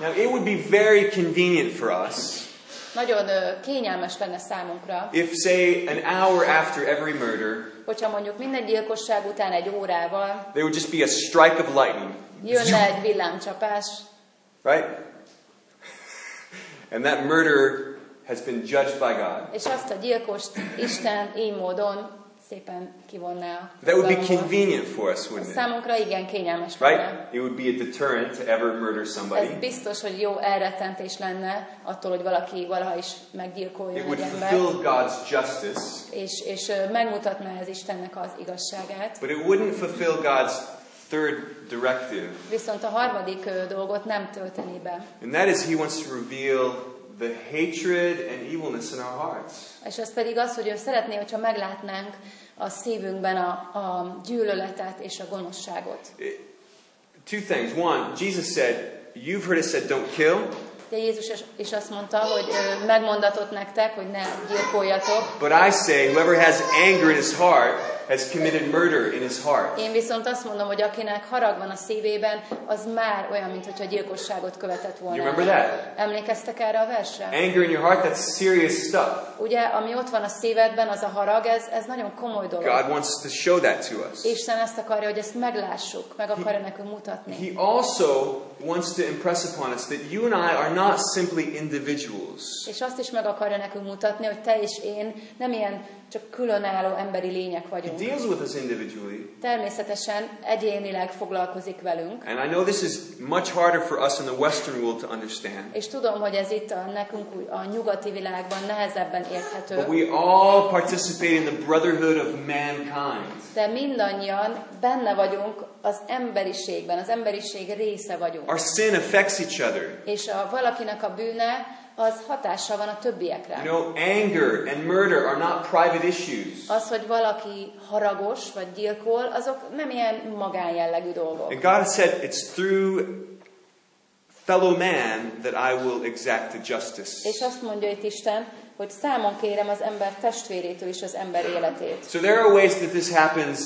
Now, it would be very convenient for us Nagyon kényelmes lenne számunkra, if, say, an hour after every murder, hogyha mondjuk minden gyilkosság után egy órával there would just be a strike of lightning. jönne egy villámcsapás, Right? And that murder has been judged by God. és azt a gyilkost Isten így módon szépen kivonná. a That would be convenient for us, wouldn't it? Számunkra igen kényelmes lenne. Right? It would be a deterrent to ever murder Ez somebody. biztos, hogy jó elrettentés lenne attól, hogy valaki valaha is meggyilkoljon It would fulfill God's justice, és, és megmutatná ez Istennek az igazságát. but it wouldn't fulfill God's third directive. Viszont a harmadik dolgot nem tölteni be. And that is, He wants to reveal the hatred and evilness in our hearts. És ez pedig az, hogy ő szeretné, hogyha meglátnánk a szívünkben a, a gyűlöletet és a gonoszságot. Two things. One, Jesus said, You've heard it said, don't kill. Ugye Jézus is- azt mondta, hogy megmondatott nektek, hogy ne gyilkoljatok. But I say, whoever has anger in his heart has committed murder in his heart. Én viszont azt mondom, hogy akinek harag van a szívében, az már olyan, mintha gyilkosságot követett volna. You remember that? Emlékeztek erre a versre? Anger in your heart, that's serious stuff. Ugye, ami ott van a szívedben, az a harag, ez, ez nagyon komoly dolog. God wants to show that to us. Isten ezt akarja, hogy ezt meglássuk, meg akarja nekünk mutatni. He also wants to impress upon us that you and I are not simply individuals. És azt is meg akarja nekünk mutatni, hogy te és én nem ilyen csak különálló emberi lények He vagyunk. deals with us individually. Természetesen egyénileg foglalkozik velünk, And I know this is much harder for us in the Western world to understand. és tudom, hogy ez itt a, nekünk a nyugati világban nehezebben But érthető, we all participate in the brotherhood of mankind. de mindannyian benne vagyunk az emberiségben, az emberiség része vagyunk. Our sin affects each other. És a valakinek a bűne, az hatással van a többiekre. You know, anger and murder are not private issues. Az, hogy valaki haragos vagy gyilkol, azok nem ilyen magánjellegű dolgok. And God said it's through fellow man that I will exact the justice. És azt mondja itt Isten, hogy számon kérem az ember testvérétől is az ember életét. So there are ways that this happens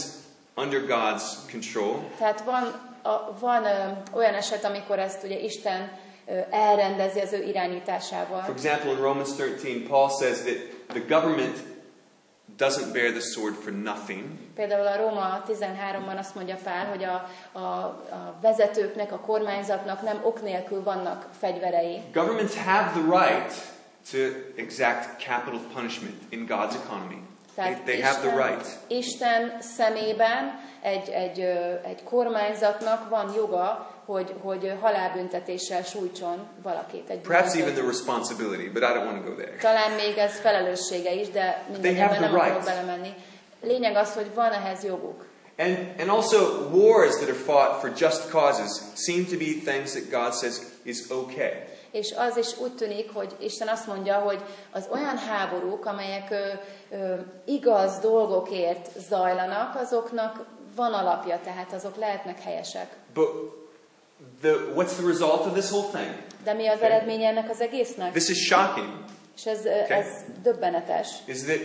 under God's control. Tehát van, a, van ö, olyan eset, amikor ezt ugye Isten ö, elrendezi az ő For irányításával. example, in Romans 13, Paul says that the government doesn't bear the sword for nothing. Például a Róma 13-ban azt mondja Pál, hogy a, a, a vezetőknek, a kormányzatnak nem ok nélkül vannak fegyverei. Governments have the right to exact capital punishment in God's economy. They, Tehát they have the right. Isten szemében egy, egy, egy kormányzatnak van joga, hogy, hogy halálbüntetéssel sújtson valakit. Egy Perhaps even the responsibility, but I don't want to go there. Talán még ez felelőssége is, de the nem akarok right. belemenni. Lényeg az, hogy van ehhez joguk. And, and also, wars that are fought for just causes seem to be things that God says is okay. És az is úgy tűnik, hogy Isten azt mondja, hogy az olyan háborúk, amelyek ö, ö, igaz dolgokért zajlanak, azoknak van alapja, tehát azok lehetnek helyesek. But the, what's the result of this whole thing? De mi az Okay. eredménye ennek az egésznek? This is shocking. És ez, ö, ez döbbenetes. Is that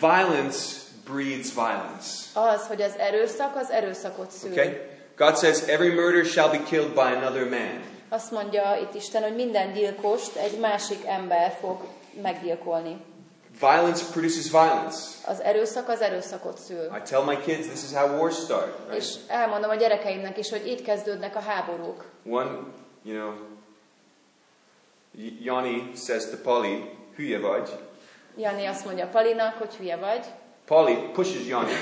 violence breeds violence. Az, hogy az erőszak az erőszakot szül. Okay? God says every murder shall be killed by another man. Azt mondja itt Isten, hogy minden gyilkost egy másik ember fog meggyilkolni. Violence produces violence. Az erőszak az erőszakot szül. I tell my kids this is how wars start. Right? És elmondom a gyerekeimnek is, hogy így kezdődnek a háborúk. One, you know, Yanni says to Polly, hülye vagy. Jani azt mondja Palinak, hogy hülye vagy. Polly pushes Yanni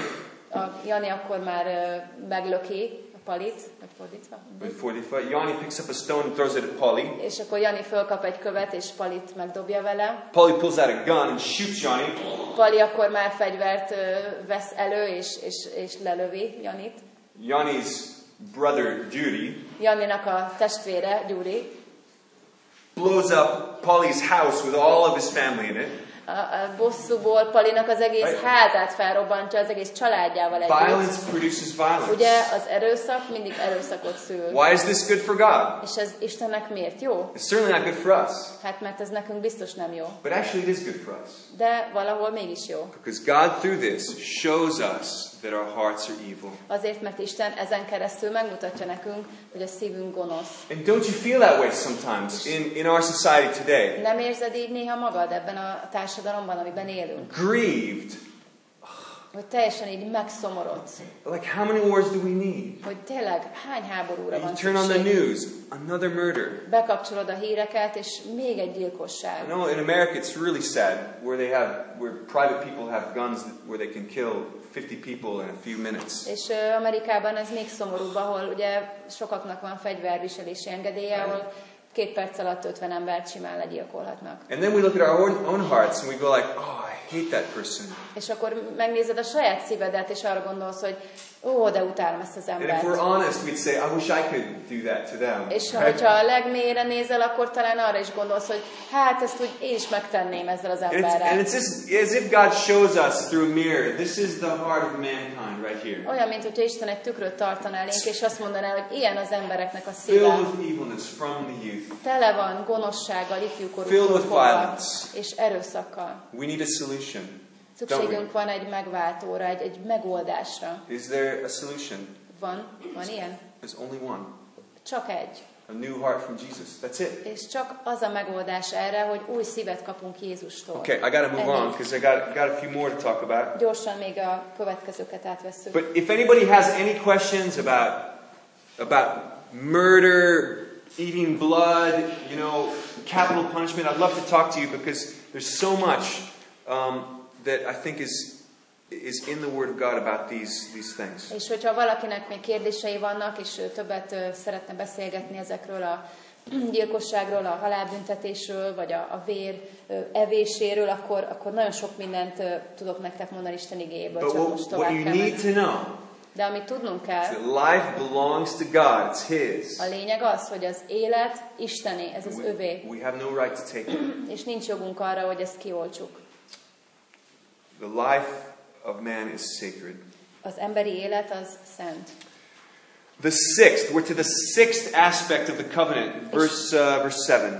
A Jani akkor már ö, meglöki Palit, vagy fordítva. with 45. Yanni picks up a stone and throws it at Polly. És akkor Jani fölkap egy követ, és Palit megdobja vele. Polly pulls out a gun and shoots Yanni. Pali akkor már fegyvert vesz elő, és, és, és lelövi Janit. Yanni's brother Judy Janinak a testvére, Gyuri, blows up Polly's house with all of his family in it. A, a bosszúból Palinak az egész Right. házát felrobbantja, az egész családjával együtt. Violence produces violence. Ugye az erőszak mindig erőszakot szül. Why is this good for God? És ez Istennek miért jó? It's certainly not good for us, Hát mert ez nekünk biztos nem jó. but actually it is good for us. De valahol mégis jó. Because God, through this, shows us that our hearts are evil. Azért, mert Isten ezen keresztül megmutatja nekünk, hogy a szívünk gonosz. And don't you feel that way sometimes in, in our society today? Nem érzed így néha magad ebben a társadalomban, amiben élünk? Grieved. Hogy teljesen így megszomorodsz. Like, how many wars do we need? Hogy tényleg hány háborúra van You turn on the news, another murder. Bekapcsolod a híreket, és még egy gyilkosság. know in America it's really sad where they have where private people have guns where they can kill 50 people in a few minutes. És Amerikában ez még szomorúbb, ahol ugye sokaknak van fegyverviselési engedélye, ahol két perc alatt 50 embert simán legyilkolhatnak. And then we look at our own, own hearts and we go like, oh, I hate that person. És akkor megnézed a saját szívedet, és arra gondolsz, hogy ó, de utálom ezt az And if embert. we're honest, we'd say, I wish I could do that to them. És right? hogyha a legmélyre nézel, akkor talán arra is gondolsz, hogy hát ezt úgy én is megtenném ezzel az And it's, and emberrel. it's just as if God shows us through a mirror. This is the heart of mankind right here. Olyan, mint hogyha Isten egy tükröt tartaná elénk, és azt mondaná, hogy ilyen az embereknek a Filled szíve. with evilness from the youth. Tele van gonoszsággal, ifjúkorútól Filled with fogva, violence. és erőszakkal. We need a solution. Szükségünk van egy megváltóra, egy, egy megoldásra. Is there a solution? Van? Van ilyen? There's only one. Csak egy. A new heart from Jesus. That's it. És csak az a megoldás erre, hogy új szívet kapunk Jézustól. Okay, I gotta move on because I got, got a few more to talk about. Gyorsan még a következőket átvesszük. But if anybody has any questions about about murder, eating blood, you know, capital punishment, I'd love to talk to you because there's so much um, that I think is is in the Word of God about these these things. És hogyha valakinek még kérdései vannak, és többet szeretne beszélgetni ezekről a gyilkosságról, a halálbüntetésről, vagy a, a vér evéséről, akkor, akkor nagyon sok mindent tudok nektek mondani Isten igényéből, But csak what, most what you need to know De amit tudnunk kell, life belongs to God. It's His. a lényeg az, hogy az élet Istené, ez az We, övé, we have no right to take it. és nincs jogunk arra, hogy ezt kioltsuk. The life of man is sacred. Az emberi élet az szent. The sixth, we're to the sixth aspect of the covenant, verse, uh, verse 7.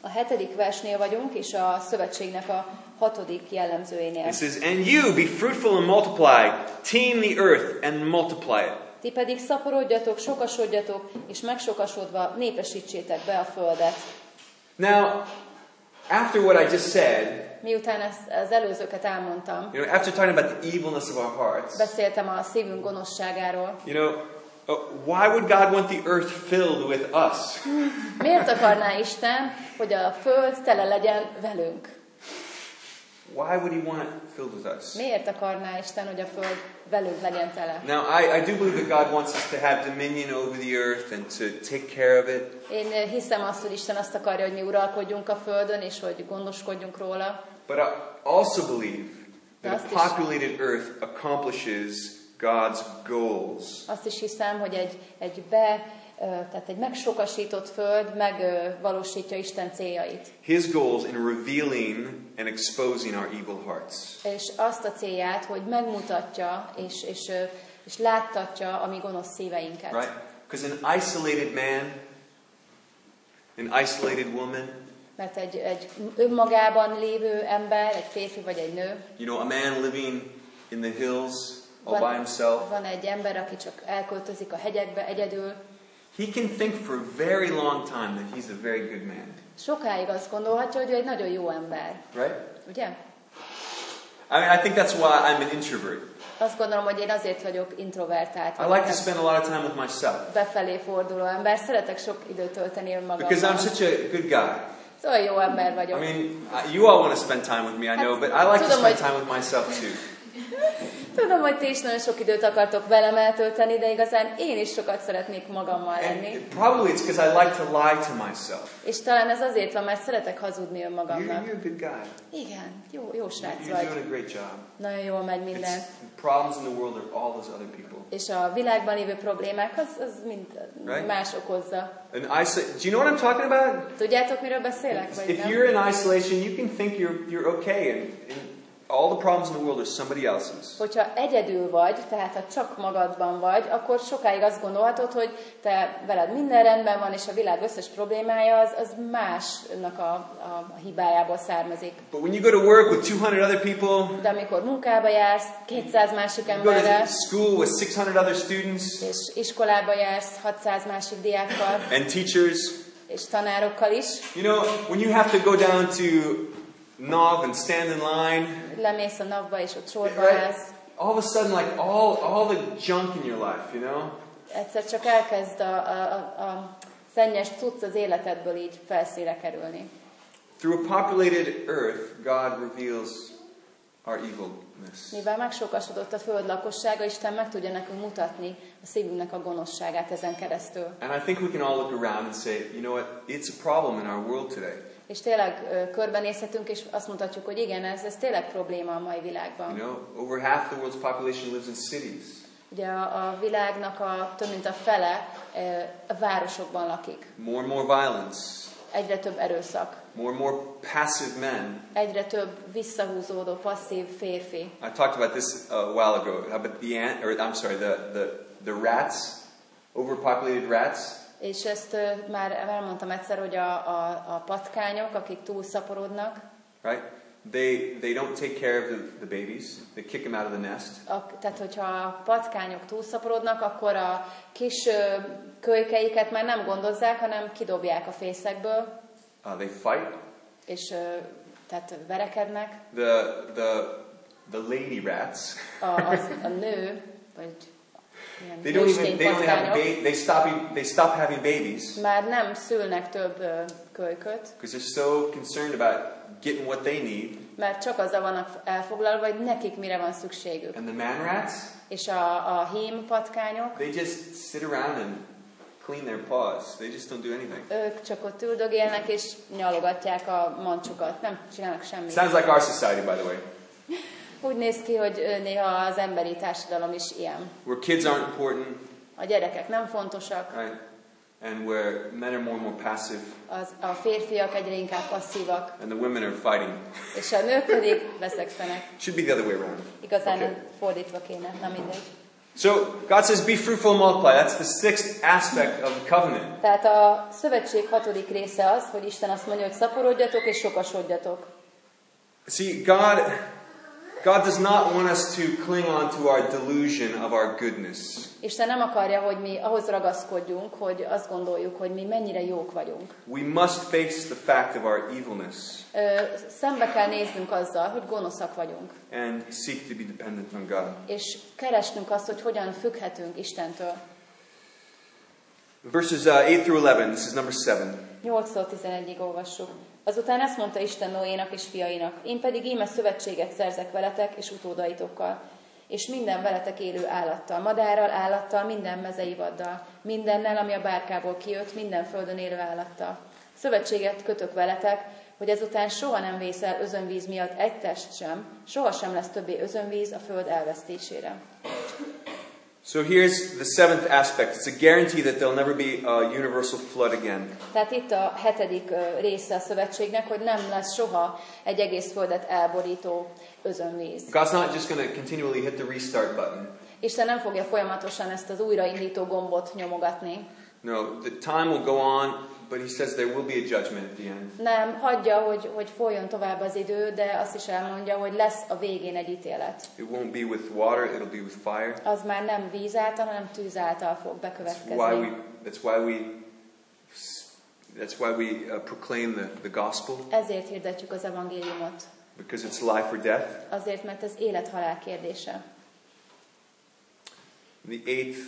A hetedik versnél vagyunk, és a szövetségnek a hatodik jellemzőjénél. It says, And you be fruitful and multiply, teem the earth and multiply it. Ti pedig szaporodjatok, sokasodjatok, és megsokasodva népesítsétek be a földet. Now, after what I just said, Miután ezt, az előzőket elmondtam, you know, after talking about the evilness of our hearts, beszéltem a szívünk gonoszságáról. you know, uh, why would God want the earth filled with us? Miért akarná Isten, hogy a föld tele legyen velünk? Why would He want it filled with us? Miért akarná Isten, hogy a föld velünk legyen tele? Now, I, I do believe that God wants us to have dominion over the earth and to take care of it. Én eh, hiszem azt, hogy Isten azt akarja, hogy mi uralkodjunk a földön, és hogy gondoskodjunk róla. But I also believe that a populated earth accomplishes God's goals. Azt is hiszem, hogy egy, egy be, tehát egy megsokasított föld megvalósítja Isten céljait. His goals in revealing and exposing our evil hearts. És azt a célját, hogy megmutatja és, és, és láttatja a mi gonosz szíveinket. Right? Because an isolated man, an isolated woman, Mert egy, egy önmagában lévő ember, egy férfi vagy egy nő, you know, a man living in the hills all by van, himself, van egy ember, aki csak elköltözik a hegyekbe egyedül, he can think for a very long time that he's a very good man. sokáig azt gondolhatja, hogy ő egy nagyon jó ember. Right? Ugye? I mean, I think that's why I'm an introvert. Azt gondolom, hogy én azért vagyok introvertált. I like to spend a lot of time with myself befelé forduló ember. Szeretek sok időt tölteni önmagammal. because I'm such a good guy. Szóval jó ember I vagyok. mean, I- you all want to spend time with me, I know, but I like to spend time with myself too. Tudom, hogy ti is nagyon sok időt akartok velem eltölteni, de igazán én is sokat szeretnék magammal lenni. Probably it's because I like to lie to myself. És talán ez azért van, mert szeretek hazudni You're, önmagamnak. you're a good guy. Igen, jó, jó srác You're vagy. doing a great job. Nagyon jól megy minden. It's, problems in the world are all those other people. És a világban lévő problémák, az, az mind Right. más okozza. And iso- Do you know what I'm talking about? Tudjátok, miről beszélek? Vagy If nem? you're in isolation, you can think you're, you're okay, and, and all the problems in the world are somebody else's. Hogyha egyedül vagy, tehát ha csak magadban vagy, akkor sokáig azt gondolhatod, hogy te veled minden rendben van, és a világ összes problémája az, az másnak a, a, a hibájából származik. But when you go to work with 200 other people, De amikor munkába jársz, 200 másik go emberrel, to school with 600 other students és iskolába jársz 600 másik diákkal, and teachers, és tanárokkal is, you know, when you have to go down to Nov and stand in line, lemész a napba, és ott sorba right? állsz, All of a sudden, like all, all the junk in your life, you know? egyszer csak elkezd a, a, a, a szennyes cucc az életedből így felszíre kerülni. Through a populated earth, God reveals our evilness. Mivel megsokasodott a föld lakossága, Isten meg tudja nekünk mutatni a szívünknek a gonoszságát ezen keresztül. And I think we can all look around and say, you know what, it's a problem in our world today. És tényleg ö, körbenézhetünk, és azt mondhatjuk, hogy igen, ez, ez tényleg probléma a mai You világban. know, over half the world's population lives in cities. Ugye a, a világnak a több mint a fele ö, a városokban lakik. More and more violence. Egyre több erőszak, More and more passive men. egyre több visszahúzódó, passzív férfi. I talked about this uh, a while ago. About the ant, or I'm sorry, the, the, the rats, overpopulated rats? És ezt már elmondtam egyszer, hogy a, a, a patkányok, akik túlszaporodnak, right? They they don't take care of the, the babies. They kick them out of the nest. a, tehát hogyha a patkányok túlszaporodnak, akkor a kis ö, kölykeiket már nem gondozzák, hanem kidobják a fészekből, Uh, they fight. és ö, tehát verekednek. The the the lady rats. A, az, a nő, vagy They don't even they don't have ba- they stop they stop having babies már nem szülnek több kölyköt, because they're so concerned about getting what they need. mert csak azzal vannak elfoglalva, hogy nekik mire van szükségük. And the man rats, És a, a hím patkányok, they just sit around and clean their paws. They just don't do anything. ők csak ott üldögélnek és nyalogatják a mancsukat, nem csinálnak semmit. Sounds like our society, by the way, Úgy néz ki, hogy néha az emberi társadalom is ilyen. where kids aren't important, A gyerekek nem fontosak, right? And where men are more and more passive, az, a férfiak egyre inkább passzívak, and the women are fighting. és a nők pedig veszekszenek. Should be the other way around. Igazán Okay. fordítva kéne, na mindegy. So God says, "Be fruitful and multiply." That's the sixth aspect of the covenant. Tehát a szövetség hatodik része az, hogy Isten azt mondja, hogy szaporodjatok és sokasodjatok. See, God, God does not want us to cling on to our delusion of our goodness. Isten nem akarja, hogy mi ahhoz ragaszkodjunk, hogy azt gondoljuk, hogy mi mennyire jók vagyunk. We must face the fact of our evilness Ö, szembe kell néznünk azzal, hogy gonoszak vagyunk, and seek to be dependent on God. és keresnünk azt, hogy hogyan függhetünk Istentől. Verses uh, 8 through 11, this is number 7. 8-tól 11-ig olvassuk. Azután ezt mondta Isten Noénak és fiainak, én pedig íme szövetséget szerzek veletek és utódaitokkal, és minden veletek élő állattal, madárral, állattal, minden mezei vaddal, mindennel, ami a bárkából kijött, minden földön élő állattal. Szövetséget kötök veletek, hogy ezután soha nem vészel özönvíz miatt egy test sem, soha sem lesz többé özönvíz a föld elvesztésére. So here's the seventh aspect it's a guarantee that there'll never be a universal flood again. Tehát itt a hetedik része a szövetségnek, hogy nem lesz soha egy egész földet elborító özönvíz. God's not just going to continually hit the restart button. Isten nem fogja folyamatosan ezt az újraindító gombot nyomogatni. No, the time will go on, but He says there will be a judgment at the end. Nem, hagyja, hogy, hogy folyjon tovább az idő, de azt is elmondja, hogy lesz a végén egy ítélet. It won't be with water, it'll be with fire. Az már nem víz által, hanem tűz által fog That's why we, bekövetkezni. that's why we, that's why we uh, proclaim the, the gospel, Ezért hirdetjük az evangéliumot. because it's life or death. Azért, mert ez élet-halál kérdése. The eighth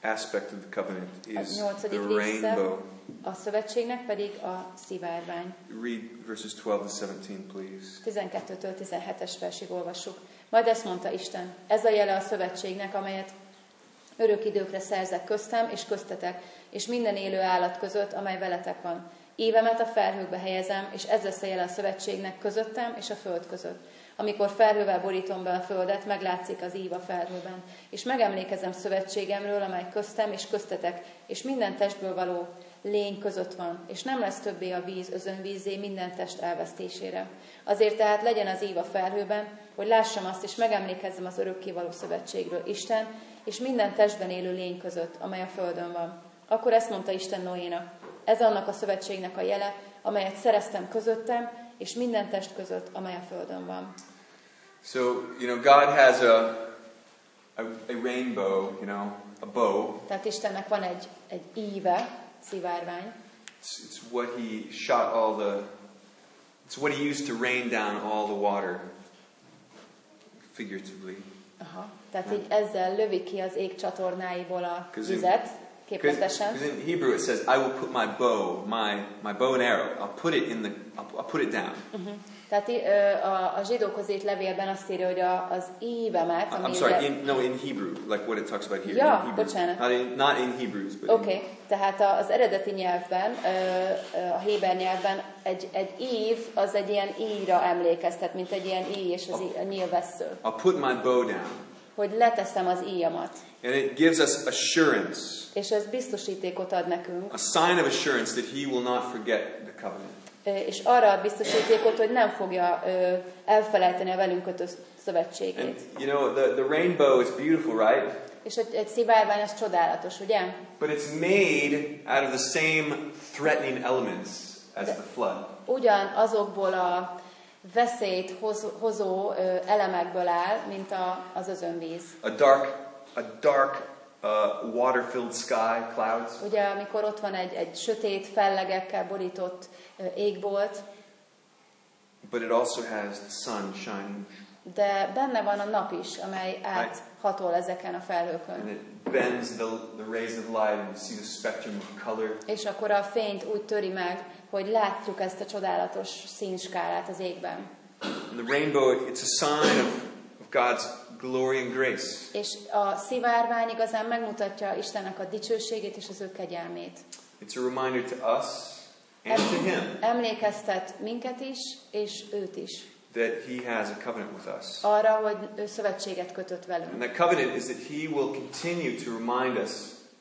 aspect of the covenant is the rainbow. a szövetségnek pedig a szivárvány. Read verses 12 to 17, please. 12-től 17-es versig olvassuk. Majd ezt mondta Isten, ez a jele a szövetségnek, amelyet örök időkre szerzek köztem és köztetek, és minden élő állat között, amely veletek van. Évemet a felhőkbe helyezem, és ez lesz a jele a szövetségnek közöttem és a föld között. Amikor felhővel borítom be a földet, meglátszik az ív felhőben. És megemlékezem szövetségemről, amely köztem és köztetek, és minden testből való lény között van, és nem lesz többé a víz özönvízé minden test elvesztésére. Azért tehát legyen az a felhőben, hogy lássam azt, és megemlékezzem az örökkévaló szövetségről Isten, és minden testben élő lény között, amely a földön van. Akkor ezt mondta Isten Noénak, ez annak a szövetségnek a jele, amelyet szereztem közöttem, és minden test között, amely a földön van. So, you know, God has a, a, a rainbow, you know, a bow. Tehát Istennek van egy, egy íve, szivárvány, It's, it's what He shot all the, it's what He used to rain down all the water, figuratively. Aha. Tehát így ezzel lövi ki az ég csatornáiból a vizet. Because in Hebrew it says, I will put my bow, my, my bow and arrow, I'll put it in the, I'll, I'll put it down. Uh-huh. Tehát ö, a, a zsidókhoz írt levélben azt írja, hogy a, az ívemet, I'm sorry, in, no, in Hebrew, like what it talks about here. Ja, in Hebrew. bocsánat. Not in, not in Hebrews, but Oké, okay. tehát a- az eredeti nyelvben, a héber nyelvben egy, egy ív az egy ilyen íra emlékeztet, mint egy ilyen íj és az íj, a nyilvessző. I'll put my bow down. Hogy leteszem az íjamat. And it gives us assurance, És ez biztosítékot ad nekünk, a sign of assurance that he will not forget the covenant. és arra ad biztosítékot, hogy nem fogja elfelejteni a velünk kötött And szövetségét. you know, the, the rainbow is beautiful, right? És egy, egy szivárvány az csodálatos, ugye? But it's made out of the same threatening elements as the flood. Ugyan azokból a veszélyt hoz, hozó elemekből áll, mint a, az özönvíz. A dark, a dark uh, water-filled sky, clouds. Ugye, amikor ott van egy, egy sötét fellegekkel borított ö, égbolt, But it also has the sun shining, de benne van a nap is, amely áthatol ezeken a and felhőkön. it bends the, the rays of light, and you see the spectrum of color. És akkor a fényt úgy töri meg, hogy látjuk ezt a csodálatos színskálát az égben. And the rainbow, it's a sign of, of God's glory and grace. És a szivárvány igazán megmutatja Istennek a dicsőségét és az ő kegyelmét. It's a reminder to us and to Him Emlékeztet minket is, és őt is. that He has a covenant with us. Arra, hogy ő szövetséget kötött And velünk. that covenant is that He will continue to remind us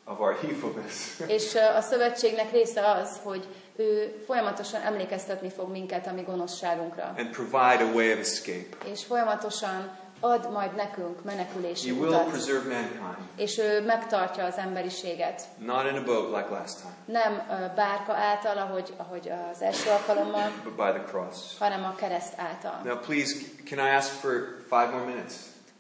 of our evilness. És a szövetségnek része az, hogy ő folyamatosan emlékeztetni fog minket a mi gonoszságunkra. and provide a way of escape. És folyamatosan ad majd nekünk menekülési He will preserve mankind, És ő megtartja az emberiséget. not in a boat like last time, Nem bárka által, ahogy, ahogy az első alkalommal, but by the cross. hanem a kereszt által. Now, please, can I ask for five more minutes?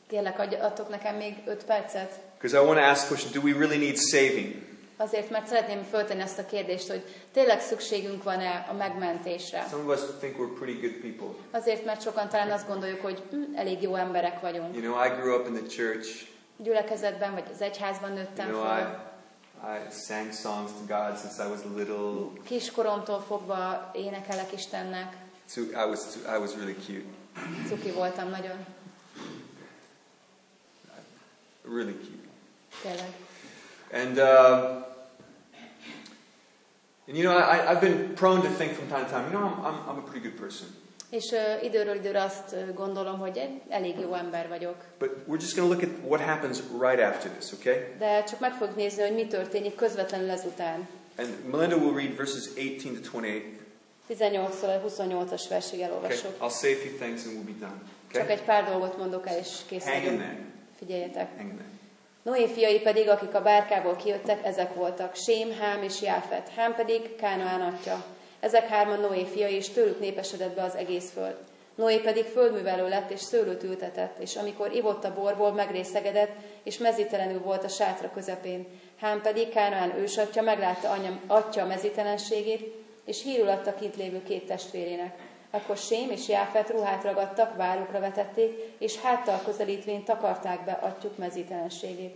Kérlek, adj- adtok nekem még öt percet. Because I want to ask question do we really need saving? Azért, mert szeretném föltenni ezt a kérdést, hogy tényleg szükségünk van-e a megmentésre. Some of us think we're pretty good people. Azért, mert sokan talán azt gondoljuk, hogy hm, elég jó emberek vagyunk. You know, I grew up in the church. Gyülekezetben vagy az egyházban You nőttem know, I, fel. I sang songs to God since I was little. Kiskoromtól fogva énekelek Istennek. So I was, I was really cute. Cuki voltam nagyon, Really cute. tényleg. And, uh, and you know, I, I've been prone to think from time to time, you know, I'm, I'm, I'm a pretty good person. És ö, időről időre azt gondolom, hogy elég jó ember vagyok. But we're just going to look at what happens right after this, okay? De csak meg fogjuk nézni, hogy mi történik közvetlenül ezután. And Melinda will read verses 18 to 28. 18-tól a 28-as versig Okay? elolvasok. I'll say a few things and we'll be done. Csak Okay? egy pár dolgot mondok el, és kész Hang in there. Figyeljetek! Hang in there. Noé fiai pedig, akik a bárkából kijöttek, ezek voltak, Sém, Hám és Jáfet, Hám pedig Kánaán atya. Ezek hárman Noé fiai, és tőlük népesedett be az egész föld. Noé pedig földművelő lett, és szőlőt ültetett, és amikor ivott a borból, megrészegedett, és mezítelenül volt a sátra közepén. Hám pedig Kánaán ősatja meglátta anya, atya mezítelenségét, és hírül adta kint lévő két testvérének. Akkor Sém és Jáfet ruhát ragadtak, várukra vetették, és háttal közelítvén takarták be atyuk mezítelenségét.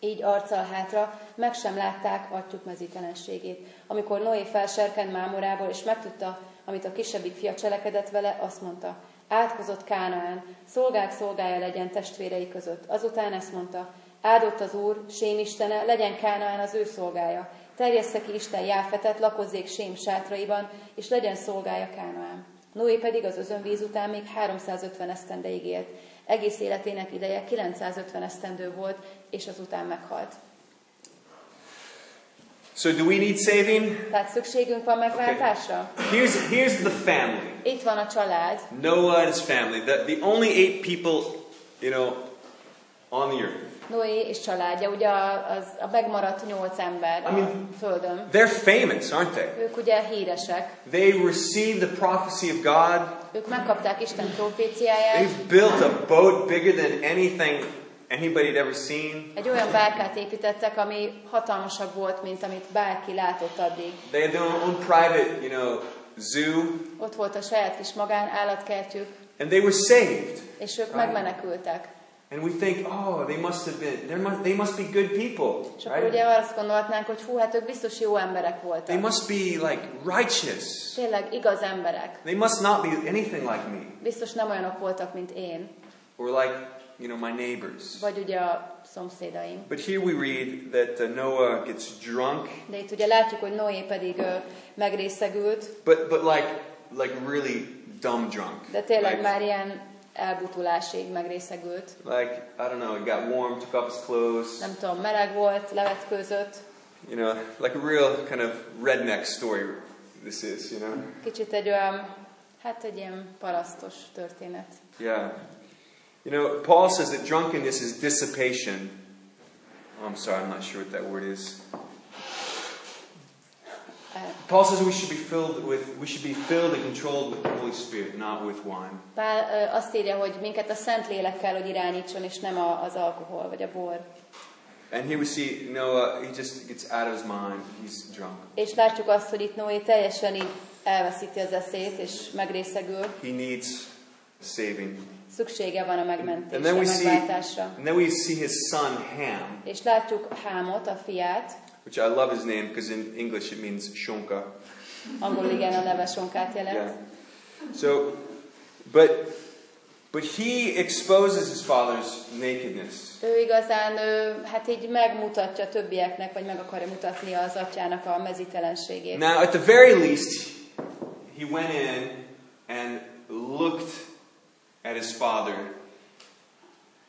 Így arccal hátra meg sem látták atyuk mezítelenségét. Amikor Noé felserkent mámorából, és megtudta, amit a kisebbik fia cselekedett vele, azt mondta, átkozott Kánaán, szolgák szolgája legyen testvérei között. Azután ezt mondta, áldott az Úr, Sém istene, legyen Kánaán az ő szolgája. Terjessze ki Isten Jáfetet, lakozzék Sém sátraiban, és legyen szolgája Kánaán. Noé pedig az özönvíz után még 350 esztendeig élt. Egész életének ideje 950 esztendő volt, és azután meghalt. So, do we need saving? Tehát szükségünk van megváltásra? Here's, here's the family Itt van a család, Noah and his family, the, the only eight people, you know, on the earth. Noé és családja, ugye az, a megmaradt nyolc ember I mean- a Földön. They're famous, aren't they? Ők ugye híresek. They received the prophecy of God. Ők megkapták Isten proféciáját. They've built a boat bigger than anything anybody had ever seen. Egy olyan bárkát építettek, ami hatalmasabb volt, mint amit bárki látott addig. They had their own private, you know, zoo, Ott volt a saját kis magán állatkertjük, and they were saved. és ők megmenekültek. And we think, oh, they must have been, they must, they must be good people, akkor right? ugye azt gondolhatnánk, hogy hú, hát ők biztos jó emberek They voltak. must be like righteous. Tényleg igaz emberek. They must not be anything like me. Biztos nem olyanok voltak, mint én, Or like, you know, my neighbors. vagy ugye a szomszédaim. But here we read that uh, Noah gets drunk, De itt ugye látjuk, hogy Noé pedig ö, megrészegült, but, but like, like really dumb drunk. de tényleg like, már ilyen elbutulásig megrészegült. like, I don't know, it got warm, took off his clothes. Nem tudom, meleg volt, levetkőzött. You know, like a real kind of redneck story this is, you know? Kicsit egy olyan, hát egy ilyen parasztos történet. Yeah. You know, Paul says that drunkenness is dissipation. Oh, I'm sorry, I'm not sure what that word is. Paul says we should be filled with we should be filled and controlled with the Holy Spirit, not with wine. Pál ö, azt írja, hogy minket a Szent Lélek kell, hogy irányítson, és nem a, az alkohol vagy a bor. And here we see Noah, he just gets out of his mind. He's drunk. És látjuk azt, hogy itt Noé teljesen így elveszíti az eszét, és megrészegül. He needs saving. Szüksége van a And megmentésre, then we see megváltásra. and then we see his son Ham, És látjuk Hámot, a fiát, which I love his name because in English it means shonka. angolul igen a neve sonkát jelent. Yeah. So, but but he exposes his father's nakedness. Ő igazán, ő, hát így megmutatja többieknek, vagy meg akarja mutatni az atyának a mezitelenségét. Now, at the very least, he went in and looked at his father,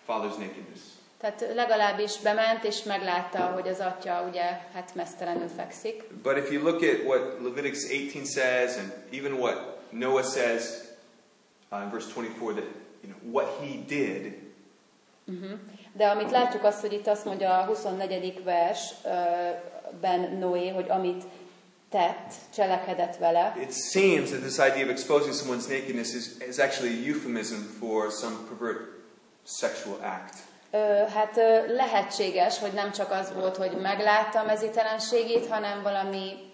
father's nakedness. Tehát legalábbis bement, és meglátta, hogy az atya ugye hát mesztelenül fekszik. But if you look at what Leviticus 18 says, and even what Noah says uh, in verse 24, that you know what he did, Uh-huh. De amit látjuk azt, hogy itt azt mondja a 24. versben Noé, hogy amit tett, cselekedett vele, it seems that this idea of exposing someone's nakedness is, is actually a euphemism for some pervert sexual act. Hát lehetséges, hogy nem csak az volt, hogy meglátta a mezitelenségét, hanem valami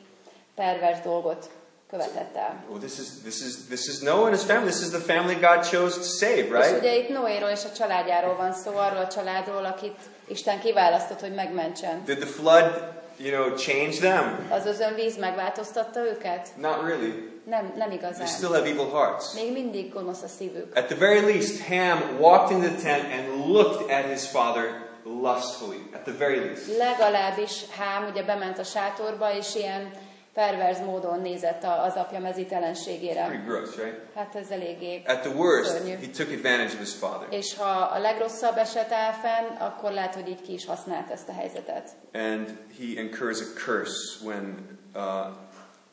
pervers dolgot követett el. Well, this is this is this is Noah and his family. This is the family God chose to save, És right? ugye itt Noéról és a családjáról van szó, arról a családról, akit Isten kiválasztott, hogy megmentsen. Did the flood, you know, change them? Az özönvíz megváltoztatta őket? Not really. Nem, nem They igazán. still have evil hearts. Még mindig gonosz a szívük. At the very least, Ham walked into the tent and looked at his father lustfully. At the very least. Legalábbis Hám ugye bement a sátorba, és ilyen perverz módon nézett az apja mezitelenségére. Pretty gross, right? Hát ez eléggé At the worst, Szörnyű. he took advantage of his father. És ha a legrosszabb eset áll fenn, akkor lehet, hogy így ki is használt ezt a helyzetet. And he incurs a curse when uh,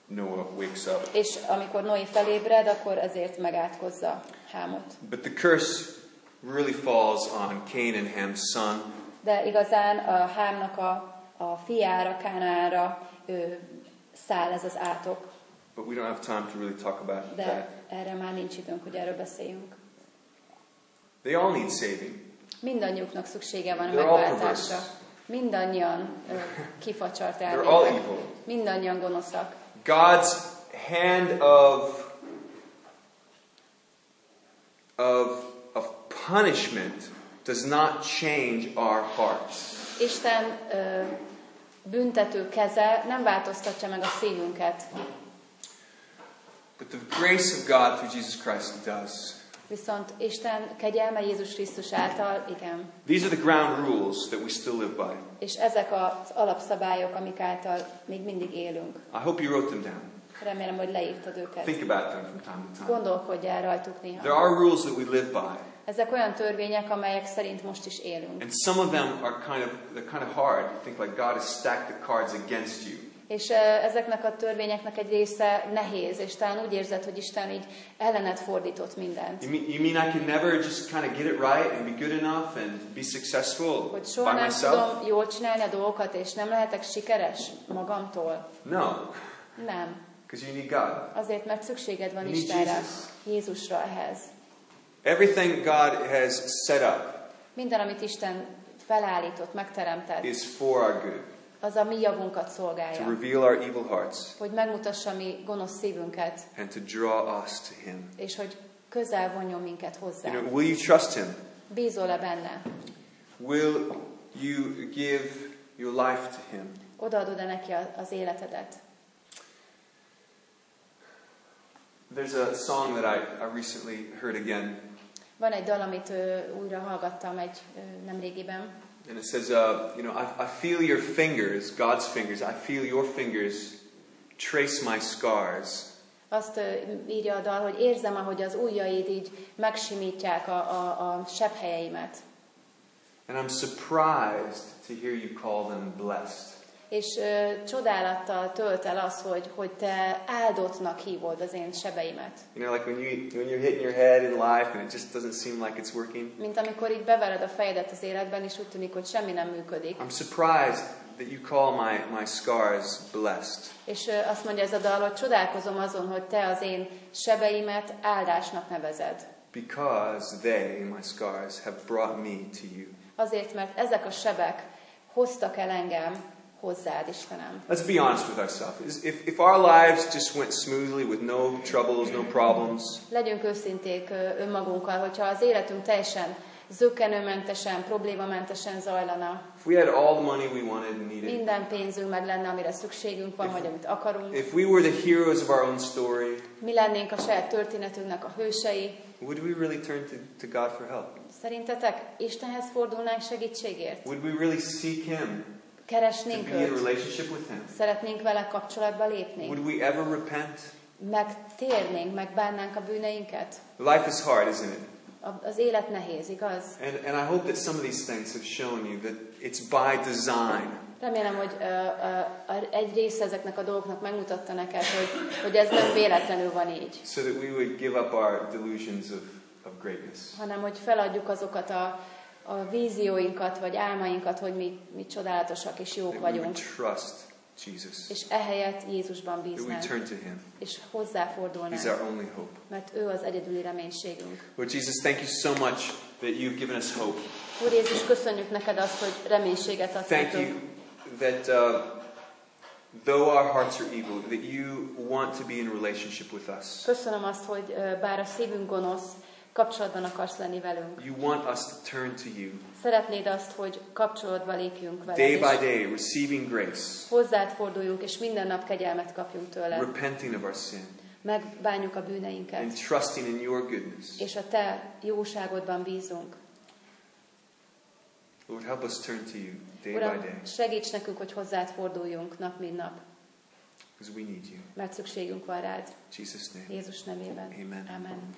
Noah wakes up. És amikor Noé felébred, akkor ezért megátkozza Hámot. But the curse really falls on Cain and Ham's son. De igazán a Hámnak a, a fiára, Kánára ő, száll ez az átok. But we don't have time to really talk about that. De erre már nincs időnk, hogy erről beszéljünk. They all need saving. Mindannyiuknak szüksége van a They're megváltásra. Mindannyian ö, kifacsart evil. Mindannyian gonoszak. God's hand of, of, of punishment does not change our hearts. Isten ö, büntető keze nem változtatja meg a szívünket, But the grace of God through Jesus Christ does. viszont Isten kegyelme Jézus Krisztus által, igen. These are the ground rules that we still live by. És ezek az alapszabályok, amik által még mindig élünk. I hope you wrote them down. Remélem, hogy leírtad őket. Think about them from time to time. Gondolkodj el rajtuk néha. There are rules that we live by, Ezek olyan törvények, amelyek szerint most is élünk. and some of them are kind of they're kind of hard. You think like God has stacked the cards against you. És ezeknek a törvényeknek egy része nehéz, és talán úgy érzed, hogy Isten így ellenet fordított mindent. You mean, you mean I can never just kind of get it right and be good enough and be successful Hogy by nem myself? tudom jól csinálni a dolgokat, és nem lehetek sikeres magamtól. No, Nem. because you need God. Azért, mert szükséged van You Istenre. Jézusra ehhez. Everything God has set up Minden, amit Isten felállított, megteremtett, is for our good, az a mi javunkat to szolgálja. reveal our evil hearts Hogy megmutassa mi gonosz szívünket, and to draw us to Him. és hogy közel vonjon minket hozzá. You know, will you trust Him? Bízol-e benne? Will you give your life to Him? Odaadod-e neki a- az életedet? There's a song that I, I recently heard again, Van egy dal, amit újra hallgattam egy nemrégiben, and it says, uh, you know, I, I feel your fingers, God's fingers, I feel your fingers trace my scars. Azt írja a dal, hogy érzem, ahogy az ujjaid így megsimítják a, a, a sebhelyeimet. And I'm surprised to hear you call them blessed. És csodálattal tölt el az, hogy, hogy te áldottnak hívod az én sebeimet. You know, like when you when you're hitting your head in life and it just doesn't seem like it's working. Mint amikor így bevered a fejedet az életben, és úgy tűnik, hogy semmi nem működik. I'm surprised that you call my, my scars blessed. És azt mondja ez a dal, hogy csodálkozom azon, hogy te az én sebeimet áldásnak nevezed. Because they, my scars, have brought me to you. Azért, mert ezek a sebek hoztak el engem hozzád, Istenem. Let's be honest with ourselves. If, if our lives just went smoothly with no troubles, no problems, Legyünk őszinték önmagunkkal, hogyha az életünk teljesen zökkenőmentesen, problémamentesen zajlana, if we had all the money we wanted and needed, minden pénzünk meg lenne, amire szükségünk van, vagy amit akarunk, if we were the heroes of our own story, mi lennénk a saját történetünknek a hősei, would we really turn to, to God for help? szerintetek Istenhez fordulnánk segítségért? Would we really seek Him to Keresnénk be in őt? relationship with Him? Szeretnénk vele kapcsolatba lépni? Would we ever repent? Megtérnénk, megbánnánk a bűneinket? Life is hard, isn't it? Az élet nehéz, igaz? And, and I hope that some of these things have shown you that it's by design. Remélem, hogy ö, ö, egy része ezeknek a dolgoknak megmutatta neked, hogy, hogy ez nem véletlenül van így, so that we would give up our delusions of, of greatness. hanem hogy feladjuk azokat a, a vízióinkat, vagy álmainkat, hogy mi, mi csodálatosak és jók vagyunk, trust Jesus. és ehelyett Jézusban bíznánk, és He's hozzáfordulnánk, our only hope. mert ő az egyedüli reménységünk. Lord Jesus, thank you so much that you've given us hope. Úr Jézus, köszönjük neked azt, hogy reménységet adsz Thank you that uh, though our hearts are evil, that you want to be in relationship with us. Köszönöm azt, hogy bár a szívünk gonosz, kapcsolatban akarsz lenni velünk. You want us to turn to you Szeretnéd azt, hogy kapcsolatba lépjünk veled, day by day, receiving grace, hozzád forduljunk, és minden nap kegyelmet kapjunk tőle. repenting of our sin, Megbánjuk a bűneinket, and trusting in your goodness. és a te jóságodban bízunk. Lord, help us turn to you day by Uram, day segíts nekünk, hogy hozzád forduljunk nap, mint nap, because we need you. mert szükségünk van rád. Jesus' name. Jézus nevében. Amen. Amen.